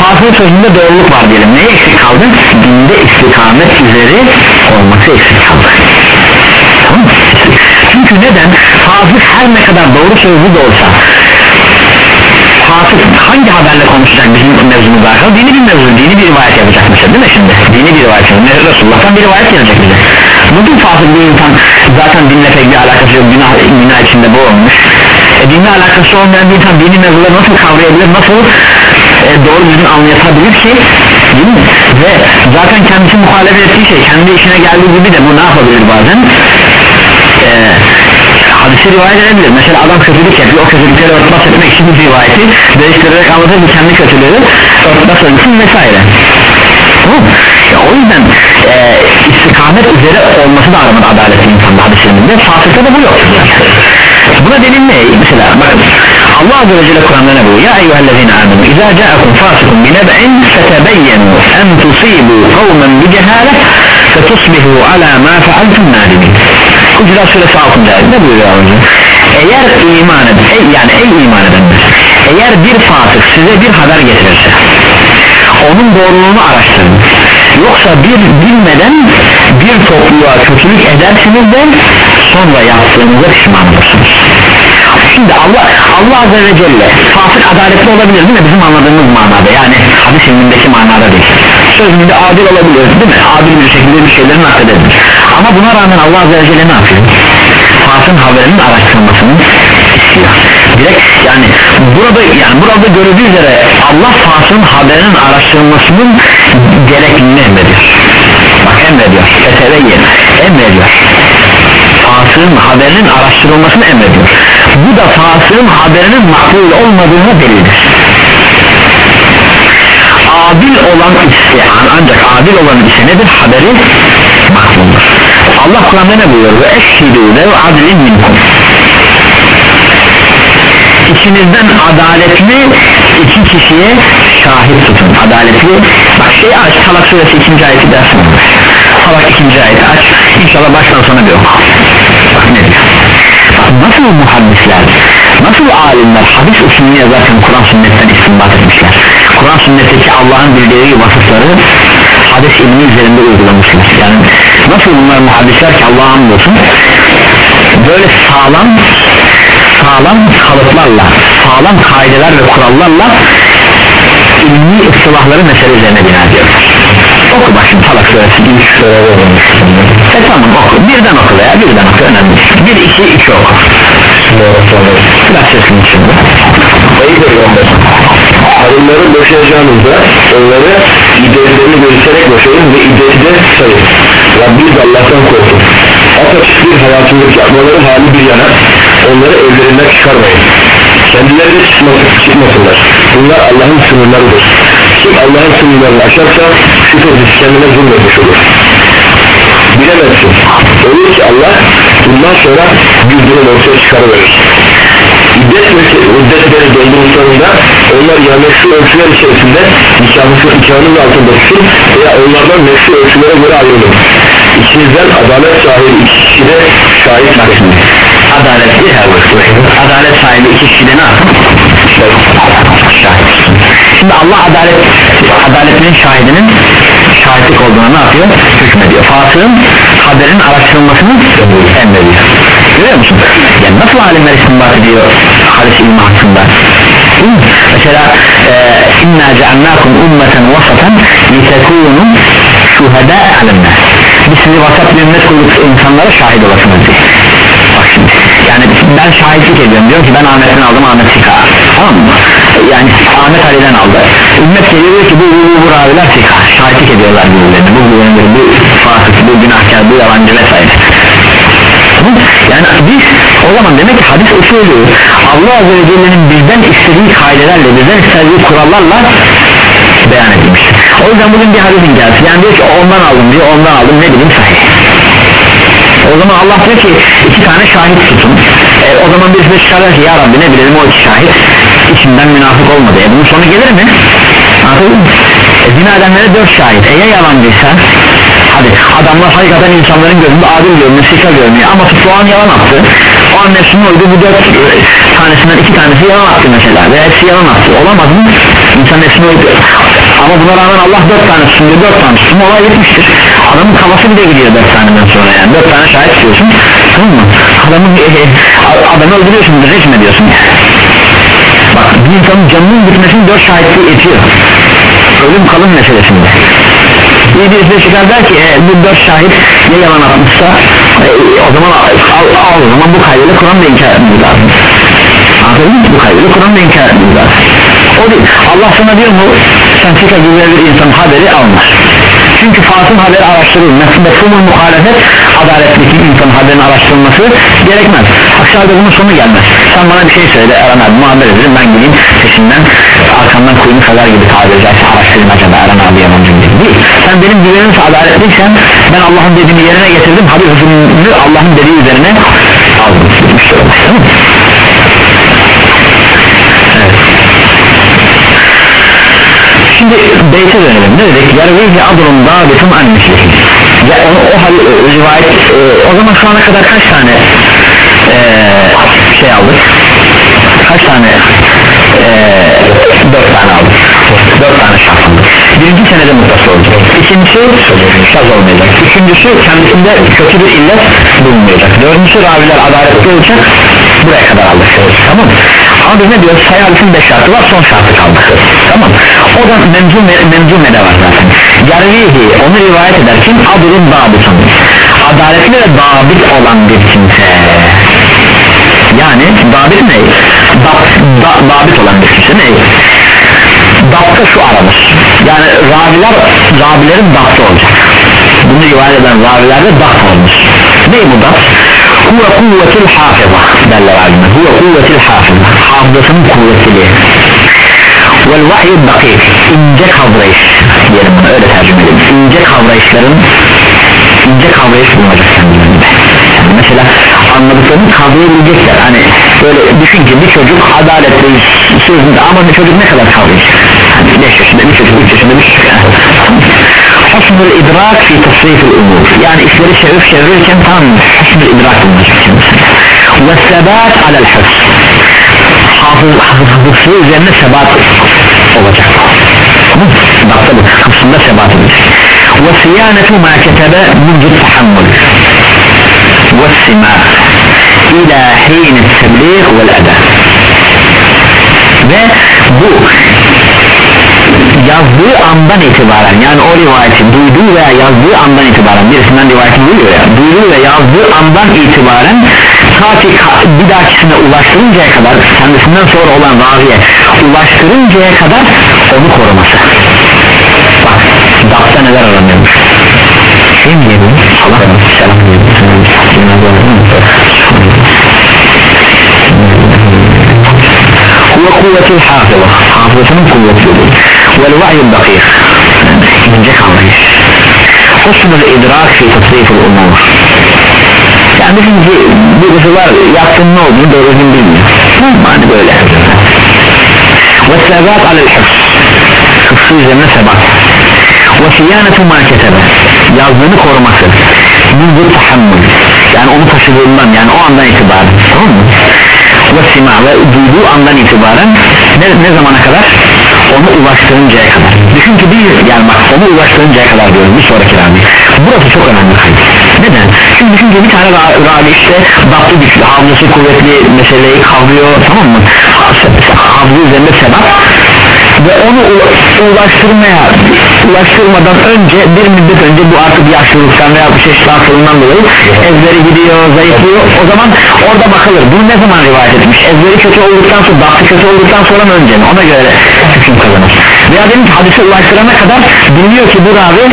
fasık sözünde doğruluk var diyelim. Neye eksik kaldı? Dinde istikamet üzeri olması eksik kaldı. Tamam çünkü neden? Fasık her ne kadar doğru sözlü de olsa fasık hangi haberle konuşacak bizim mevzumuz alakalı? Dini bir mevzu dini bir rivayet yapacak mesela değil mi şimdi? Dini bir rivayet yapacak. Resulullah'tan bir rivayet gelecek bize. Bugün fasık bir insan zaten dinle pek bir alakası yok günah, günah içinde boğulmuş e, dinle alakası olmayan bir insan dini mevzuları nasıl kavrayabilir nasıl e, doğru düzgün anlayabilir ki değil mi? Ve zaten kendisi muhalefet ettiği şey kendi işine geldiği gibi de bu ne yapabilir bazen? Eee hadisi rivayet edebilir. Mesela adam kötülük yapıyor o kötülükleri örtbas etmek için bir rivayeti değiştirerek anlatır ki kendi kötülüğü örtbas etsin vesaire. Ya o yüzden e, istikamet üzere olması da aramın adaletli insanda hadislerinde fasıkta da bu yok buna delil ne? Mesela bakın Allah Azze ve Celle Kur'an'da ne buyuruyor? Ya eyyühellezine aminu izâ câekum fâsikun binebe'in fetebeyyenu en tusibu kavmen bi cehalet fetusbihu ala ma fealtum nadimin Hucurat suresi 6. ayet ne buyuruyor Allah'ın eğer iman eden ey, yani ey iman edenler eğer bir fasık size bir haber getirirse onun doğruluğunu araştırın. Yoksa bir bilmeden bir topluluğa kötülük edersiniz de sonra yaptığınızda pişman olursunuz. Şimdi Allah Allah Azze ve Celle fasık adaletli olabilir değil mi? Bizim anladığımız manada. Yani hadis ilmindeki manada değil. Sözünde adil olabilir değil mi? Adil bir şekilde bir şeyleri nakledebilir ama buna rağmen Allah Azze ve Celle ne yapıyor? Fasın haberinin araştırılmasını istiyor. Direkt yani burada yani burada görüldüğü üzere Allah fasılın haberinin araştırılmasının gerekliliğini emrediyor. Bak emrediyor. Feteveyye emrediyor fasığın haberinin araştırılmasını emrediyor. Bu da fasığın haberinin makbul olmadığına delildir adil olan ise ancak adil olan ise nedir? Haberi makbuldur. Allah Kur'an'da ne buyuruyor? Ve eşhidü ve adilin minkum. İçinizden adaletli iki kişiye şahit tutun adaletli. Bak şey aç Talak suresi ikinci ayeti dersin Talak ikinci ayeti aç İnşallah baştan sona oku. Bak ne diyor? Nasıl muhaddisler nasıl alimler hadis usulünü yazarken Kur'an sünnetten istinbat etmişler. Kur'an sünnetteki Allah'ın bildiği vasıfları hadis ilmi üzerinde uygulamışlar. Yani nasıl bunlar muhaddisler ki Allah'a hamdolsun böyle sağlam sağlam kalıplarla sağlam kaideler ve kurallarla ilmi ıstılahları mesele üzerine bina ediyorlar oku bak şimdi Talak suresi ilk e tamam oku. Birden oku veya birden oku önemli bir iki iki oku. Biraz sesini şimdi Ey peygamber Hanımları boşayacağınızda onları iddetlerini göstererek boşayın ve iddeti de sayın. Rabbiniz Allah'tan korkun. Apaçık bir hayatınlık yapmaları hali bir yana onları evlerinden çıkarmayın. Kendileri de çıkmasın, çıkmasınlar bunlar Allah'ın sınırlarıdır. Kim Allah'ın sınırlarını aşarsa şüphesiz kendine zulmetmiş olur. Bilemezsin. Olur ki Allah bundan sonra bir durum ortaya çıkarıverir. İddet müddetleri doldurulduğunda onlar ya meşru ölçüler içerisinde nikahını, nikahının altında tutun veya onlardan meşru ölçülere göre ayrılın. İçinizden adalet sahibi iki kişi de şahit şimdi adaletli. Adalet sahibi iki kişi de ne yapın şimdi Allah adalet adaletinin şahidinin şahitlik olduğuna ne yapıyor? Hükmediyor fasığın haberin araştırılmasını emrediyor. Görüyor musun? Yani nasıl alimler istinbat ediyor hadis ilmi hakkında? Mesela e, inna cealnakum ummeten vasatan litekunu şuhada alemler biz sizi vasat bir ümmet kurduk insanlara şahit olasınız diye. Bak şimdi yani ben şahitlik ediyorum. Diyorum ki ben Ahmet'ten aldım Ahmet Sika. Tamam mı? Yani Ahmet Ali'den aldı. Ümmet geliyor diyor ki bu bu, bu raviler Sika. Şahitlik ediyorlar birbirlerine. Bu güvenilir bu fasık bu günahkar bu yalancı vesaire. Yani biz o zaman demek ki hadis usulü Allah Azze ve Celle'nin bizden istediği kaidelerle bizden istediği kurallarla beyan edilmiş. O yüzden bugün bir hadisin gelsin. Yani diyor ki ondan aldım diyor ondan aldım. Ne bileyim sahih o zaman Allah diyor ki iki tane şahit tutun. E, o zaman biz de çıkarlar ki ya Rabbi ne bilelim o iki şahit içinden münafık olmadı. E bunun sonu gelir mi? anladın mı? E, zina edenlere dört şahit. E ya yalancıysa? Hadi adamlar hakikaten insanların gözünde adil görünüyor sika görünüyor. Ama tuttuğun yalan attı. O an nefsinin uydu bu dört e, tanesinden iki tanesi yalan attı mesela. Ve hepsi yalan attı. Olamaz mı? İnsan nefsine uydu ama buna rağmen Allah dört tane tutuyor dört tane tutuyor olay bitmiştir. Adamın kafası bile gidiyor dört taneden sonra yani. Dört tane şahit tutuyorsun tamam mı? adamın e, e, adamı öldürüyorsun rejim ediyorsun. Yani bak bir insanın canının gitmesini dört şahitliği etiyor ölüm kalım meselesinde. Bir birisi çıkar der ki e, bu dört şahit ya yalan atmışsa e, o zaman al, al, o zaman bu kaydıyla Kur'an'da inkar etmemiz lazım. Anladın mı? bu kaydıyla Kur'an'da inkar etmemiz lazım o değil. Allah sana diyor mu sen fika bir insan haberi alma çünkü fasıl haberi araştırılır. Mefhumul muhalefet adaletteki insan haberin araştırılması gerekmez. Aksi bunun sonu gelmez. Sen bana bir şey söyle. Eren abi muhabbet edelim. Ben gideyim peşinden arkamdan kuyunu kadar gibi tabiri caizse araştırayım acaba Eren abi yabancı mı değil. Sen benim güvenimse adaletliysen ben Allah'ın dediğini yerine getirdim. Hadis hükmünü Allah'ın dediği üzerine aldım. İşte öyle, tamam mı? Evet. Şimdi beyte dönelim. Ne dedik? Yargıyla adrun dabitun an mislihi ya onu o hal e, rivayet e, o zaman şu ana kadar kaç tane e, şey aldık? Kaç tane e, dört tane aldık? Dört tane şart aldık. Birinci senede mutlaka olacak. İkincisi şaz olmayacak. Üçüncüsü kendisinde kötü bir illet bulunmayacak. Dördüncüsü raviler adaletli olacak. Buraya kadar aldık. Tamam mı? Ama biz ne diyoruz sayı hadisin beş şartı var son şartı kaldı tamam. O da memzume, memzumede var zaten. Yarvihi onu rivayet eder kim adılın babıtın adaletli ve babit olan bir kimse. Yani babit ne? dap, da, dabit olan bir kimse ne? Dapta şu aranır yani raviler ravilerin dapta olacak. Bunu rivayet eden ravilerde dapt olmuş. Ne bu dapt? Huve kuvvetil hafıza derler alimler. Huve kuvvetil hafıza hafızasının kuvvetli. Vel vahyu dakik ince kavrayış diyelim bunu öyle tercüme edelim. İnce kavrayışların ince kavrayış bulunacak kendilerinde yani mesela anladıklarını kavrayabilecekler. Hani böyle düşün ki bir çocuk adaletli sözünde ama bir çocuk ne kadar kavrayacak? Hani 5 yaşında bir çocuk 3 yaşında bir çocuk حسن الإدراك في تصريف الأمور. يعني إشتري شعور شعور كم تام حسن الإدراك والثبات على الحس حافظ حافظ حافظ في زين الثبات أوجه وصيانة ما كتب منذ التحمل. والسماع. إلى حين التبليغ والأداء. ve bu yazdığı andan itibaren yani o rivayeti duyduğu veya yazdığı andan itibaren birisinden rivayeti duyuyor ya duyduğu ve yazdığı andan itibaren ta bir dahakisine ulaştırıncaya kadar kendisinden sonra olan raviye ulaştırıncaya kadar onu koruması. Bak dapta neler aranıyormuş. Şey mi diyelim Allah selam. Huve kuvvetil hafıza. Hafızasının kuvvetlidir vel va'yul dakik ince kavrayış husnul idrak fi tasrifil umur. Yani bizim birisi var yaptığın ne olduğunu doğru düzgün bilmiyor. Hani böyle. Ve sebat alel hıfz hıfzı üzerine sebat. Ve siyanetu ma ketebe. Yazdığını koruması. Mündür tahammül. Yani onu taşıdığından yani o andan itibaren. Tamam mı ve sima ve duyduğu andan itibaren ne, ne zamana kadar? Onu ulaştırıncaya kadar. Düşün ki bir yani bak onu ulaştırıncaya kadar diyorum bir sonraki ravi burası çok önemli kayıt neden? çünkü düşün ki bir tane ravi işte baktı güçlü havlusu kuvvetli meseleyi kavruyor tamam mı? Havlu üzerinde sebat ve onu ulaştırmaya ulaştırmadan önce bir müddet önce bu artık yaşlılıktan veya bir çeşitli hastalığı dolayı ezberi gidiyor zayıflıyor. O zaman orada bakılır. Bunu ne zaman rivayet etmiş? Ezberi kötü olduktan sonra baktı kötü olduktan sonra önce mi? Ona göre hüküm kazanır veya dedim ki hadise ulaştırana kadar bilmiyor ki bu ravi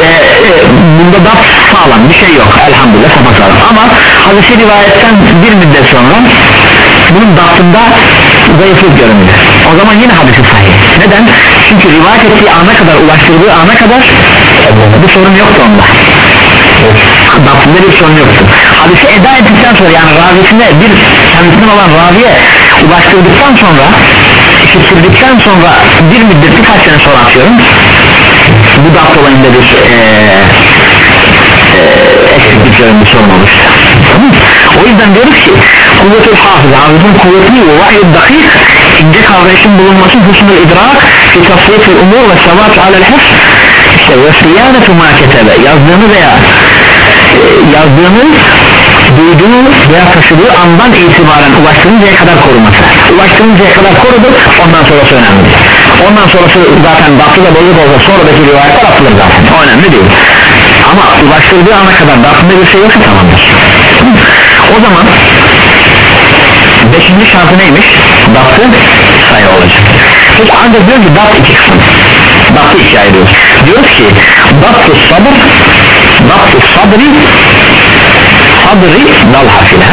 e, e, bunda da sağlam bir şey yok. Elhamdülillah sapasağlam ama hadise rivayetten bir müddet sonra bunun daptında zayıflık görünüyor. O zaman yine hadisi sahih. Neden? çünkü rivayet ettiği ana kadar ulaştırdığı ana kadar bu sorun yoktu onda. Daptında bir sorun yoktu. Hadisi eda ettikten sonra yani ravisine bir kendisinden olan raviye ulaştırdıktan sonra işittirdikten sonra bir müddet birkaç sene sonra atıyorum. Bu dapt olayında bir ee, eksiklik bir sorun olmuş. O yüzden diyoruz ki kuvvetül hafız hafızın kuvvetli ve vahid dakik ince kavrayışın bulunması husnul idrak fi tasrifil umur ve sabat alel hef işte ve siyanetu ma ketebe yazdığını veya e, yazdığını duyduğu veya taşıdığı andan itibaren ulaştırıncaya kadar koruması. Ulaştırıncaya kadar korudu ondan sonrası önemli ondan sonrası zaten baktı da bozuk olsa sonradaki rivayetler atılır zaten. O önemli değil. Ama ulaştırdığı ana kadar baktığında bir şey yoksa tamamdır. O zaman beşinci şartı neymiş? Daptı sayı olacak. Peki ancak diyor ki dapt iki kısım. Daptı ikiye ayırıyoruz. Diyoruz ki daptı sabır daptı sabri sabri dal harfiyle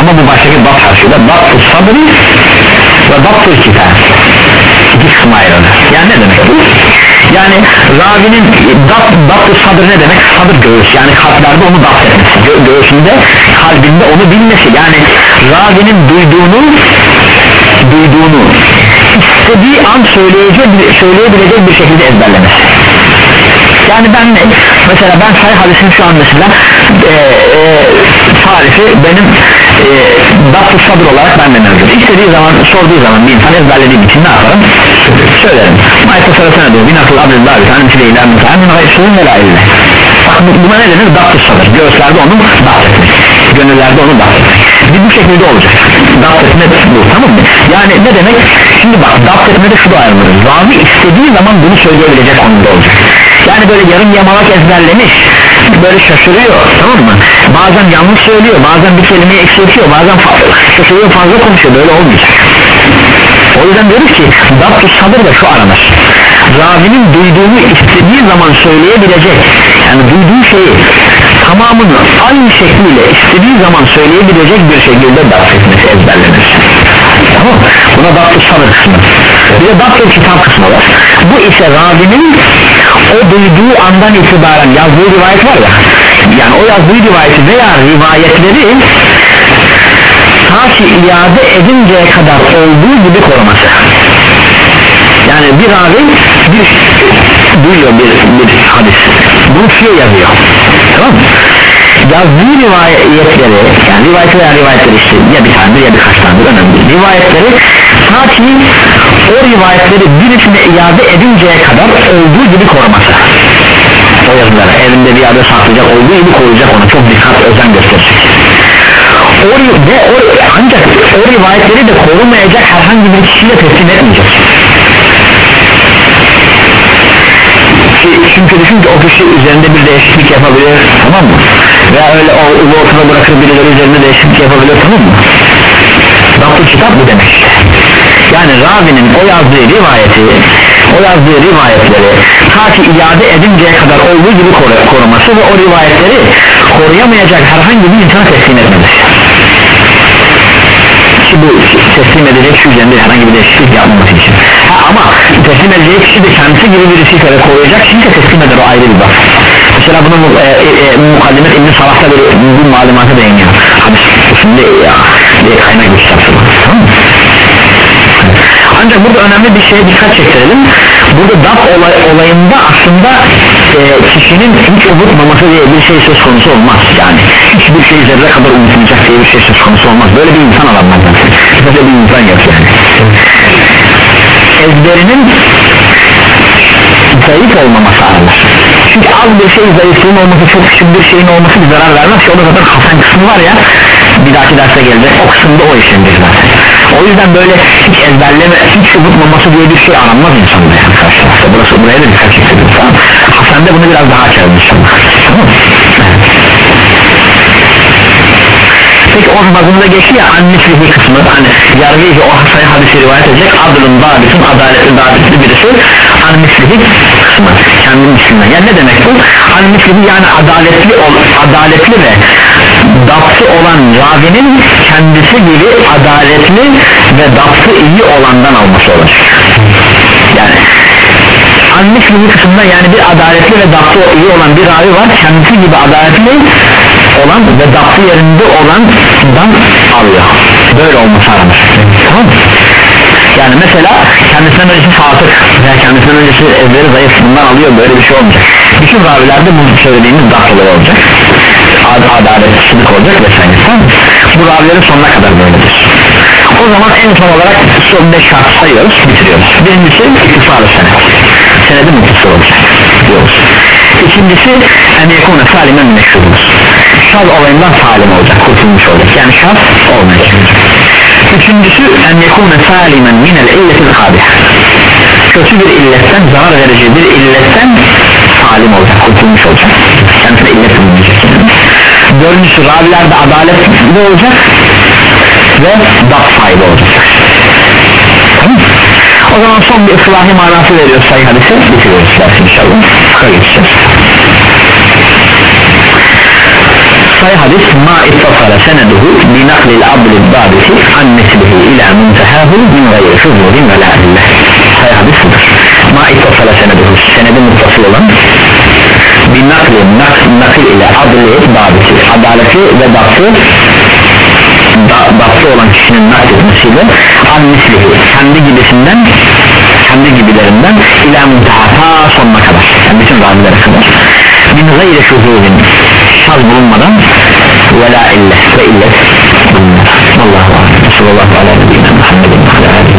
ama bu baştaki dap harfiyle daptı sabri ve daptı kitap iki kısma ayrılır yani ne demek bu? yani ravinin dapt, dapt sabır ne demek sabır göğüs yani kalplerde onu dapt etmesi Gö göğsünde kalbinde onu bilmesi yani ravinin duyduğunu duyduğunu istediği an söyleyebilecek bir şekilde ezberlemesi yani ben ne mesela ben say hadisini şu an mesela e, e, benim e, dapt sabır olarak bende mevcut. İstediği zaman sorduğu zaman bir insan ezberlediğim için ne yaparım? Söylerim. Mayta sırasına diyor binakıl abdüllah bir tanesi de ilan gayşulun ve la ille buna ne denir? Dapt sabır göğüslerde onu dapt etmek. Gönüllerde onu dapt etmek bir bu şekilde olacak. Dapt etme bu tamam mı? Yani ne demek? Şimdi bak dapt etmede şu da ayrılır. Ravi istediği zaman bunu söyleyebilecek konuda olacak. Yani böyle yarım yamalak ezberlemiş böyle şaşırıyor tamam mı? Bazen yanlış söylüyor bazen bir kelimeyi eksiltiyor bazen fa- şaşırıyor fazla konuşuyor böyle olmayacak. O yüzden diyoruz ki dapt sabır da şu aranır ravinin duyduğunu istediği zaman söyleyebilecek yani duyduğu şeyi tamamını aynı şekliyle istediği zaman söyleyebilecek bir şekilde dapt etmesi ezberlenir tamam buna dapt sabır kısmı. Bir de dapt kitap kısmı var. Bu ise ravinin o duyduğu andan itibaren yazdığı rivayet var ya yani o yazdığı rivayeti veya rivayetleri ta ki iade edinceye kadar olduğu gibi koruması. Yani bir ravi bir duyuyor bir, bir hadis bunu şiir yazıyor. Tamam mı? Yazdığı rivayetleri yani rivayet veya rivayetleri işte. Ya bir tanedir ya birkaç tanedir önemli değil. Rivayetleri ki o rivayetleri birisine iade edinceye kadar olduğu gibi koruması. O yazıları evinde bir yerde saklayacak olduğu gibi koruyacak ona çok dikkat özen gösterecek. O, ve o, ancak o rivayetleri de korumayacak herhangi bir kişiyle teslim etmeyecek Ki- çünkü düşün ki o kişi üzerinde bir değişiklik yapabilir tamam mı? Veya öyle o ulu ortada bırakır birileri üzerinde değişiklik yapabilir tamam mı? Dabtul kitap bu demek. Yani ravinin o yazdığı rivayeti o yazdığı rivayetleri ta ki iade edinceye kadar olduğu gibi koru- koruması ve o rivayetleri koruyamayacak herhangi bir insana teslim etmemesi ki bu teslim edecek kişi üzerinde herhangi bir değişiklik yapmaması için ha, ama teslim edecek kişi de kendisi gibi birisi ve koruyacak kişi de teslim eder o ayrı bir bak. Mesela bunu e, e, e, mukaddemet İbn-i Salah'ta bir, bir malumata değiniyor hadis şimdi ya bir kaynak mı? ancak burada önemli bir şeye dikkat çektirelim. Burada dap olay, olayında aslında e, kişinin hiç unutmaması diye bir şey söz konusu olmaz. Yani hiçbir şey zerre kadar unutmayacak diye bir şey söz konusu olmaz. Böyle bir insan aranmaz böyle bir insan yok yani ezberinin zayıf olmaması aranır çünkü az bir şey zayıflığın olması çok küçük bir şeyin olması bir zarar vermez. Ki o da zaten hasen kısmı var ya bir dahaki derse gelecek o kısımda o işlenecek zaten. O yüzden böyle hiç ezberleme hiç unutmaması diye bir şey aranmaz insanda yani İşte burası buraya da dikkat çekelim tamam. Hasan'da bunu biraz daha açalım tamam mı? Peki o mazında geçti ya annislihi kısmı hani yargıyı o sayı hadisi rivayet edecek adılın dabitin adaletli dabitli birisi annislihi kısmı kendi mislinden yani ne demek bu? Annislihi yani adaletli ol, adaletli ve daptı olan ravinin kendisi gibi adaletli ve daptı iyi olandan alması olacak yani annislihi kısmında yani bir adaletli ve daptı iyi olan bir ravi var kendisi gibi adaletli olan ve daptı yerinde olandan alıyor. Böyle olması aranır tamam yani mesela kendisinden öncesi fatık veya kendisinden öncesi ezberi zayıf bundan alıyor böyle bir şey olmayacak. Bütün ravilerde bu söylediğimiz daptalar olacak. Ad adalet sıdık olacak vesaire. Tamam bu ravilerin sonuna kadar böyledir. O zaman en son olarak son 5 şart sayıyoruz bitiriyoruz. Birincisi iktisalı senet. Senedi mutlusu olacak diyoruz. İkincisi en yekune salimen meşhurumuz şaz olayından salim olacak kurtulmuş olacak. Yani şaz olmayacak üçüncüsü en yekune salimen minel illetil kabih kötü bir illetten zarar verici bir illetten salim olacak kurtulmuş olacak. Kendisine illet bulunacak yani. dördüncüsü ravilerde adaletli olacak ve dap sahibi olacak. Tamam o zaman son bir ıslahi manası veriyor sayı hadisi. Bitiriyoruz dersi inşallah. Fıkha geçeceğiz sayı hadis ma ittasala seneduhu bi naklil abdil babiti an mislihi ila muntehahu min gayri şuzurin ve la illah sayı hadis budur. Ma ittasala seneduhu senedi muttasıl olan bi nakli nak, nakil ile adli babiti adaleti ve baktı da, olan kişinin nakletmesiyle an mislihi kendi gibisinden kendi gibilerinden ila munteha sonuna kadar yani bütün ravilere kadar min gayri şuzulin haz bulunmadan ve la illet ve illet bulunmaz. Allah'a emanet. Sallallahu aleyhi ve sellem.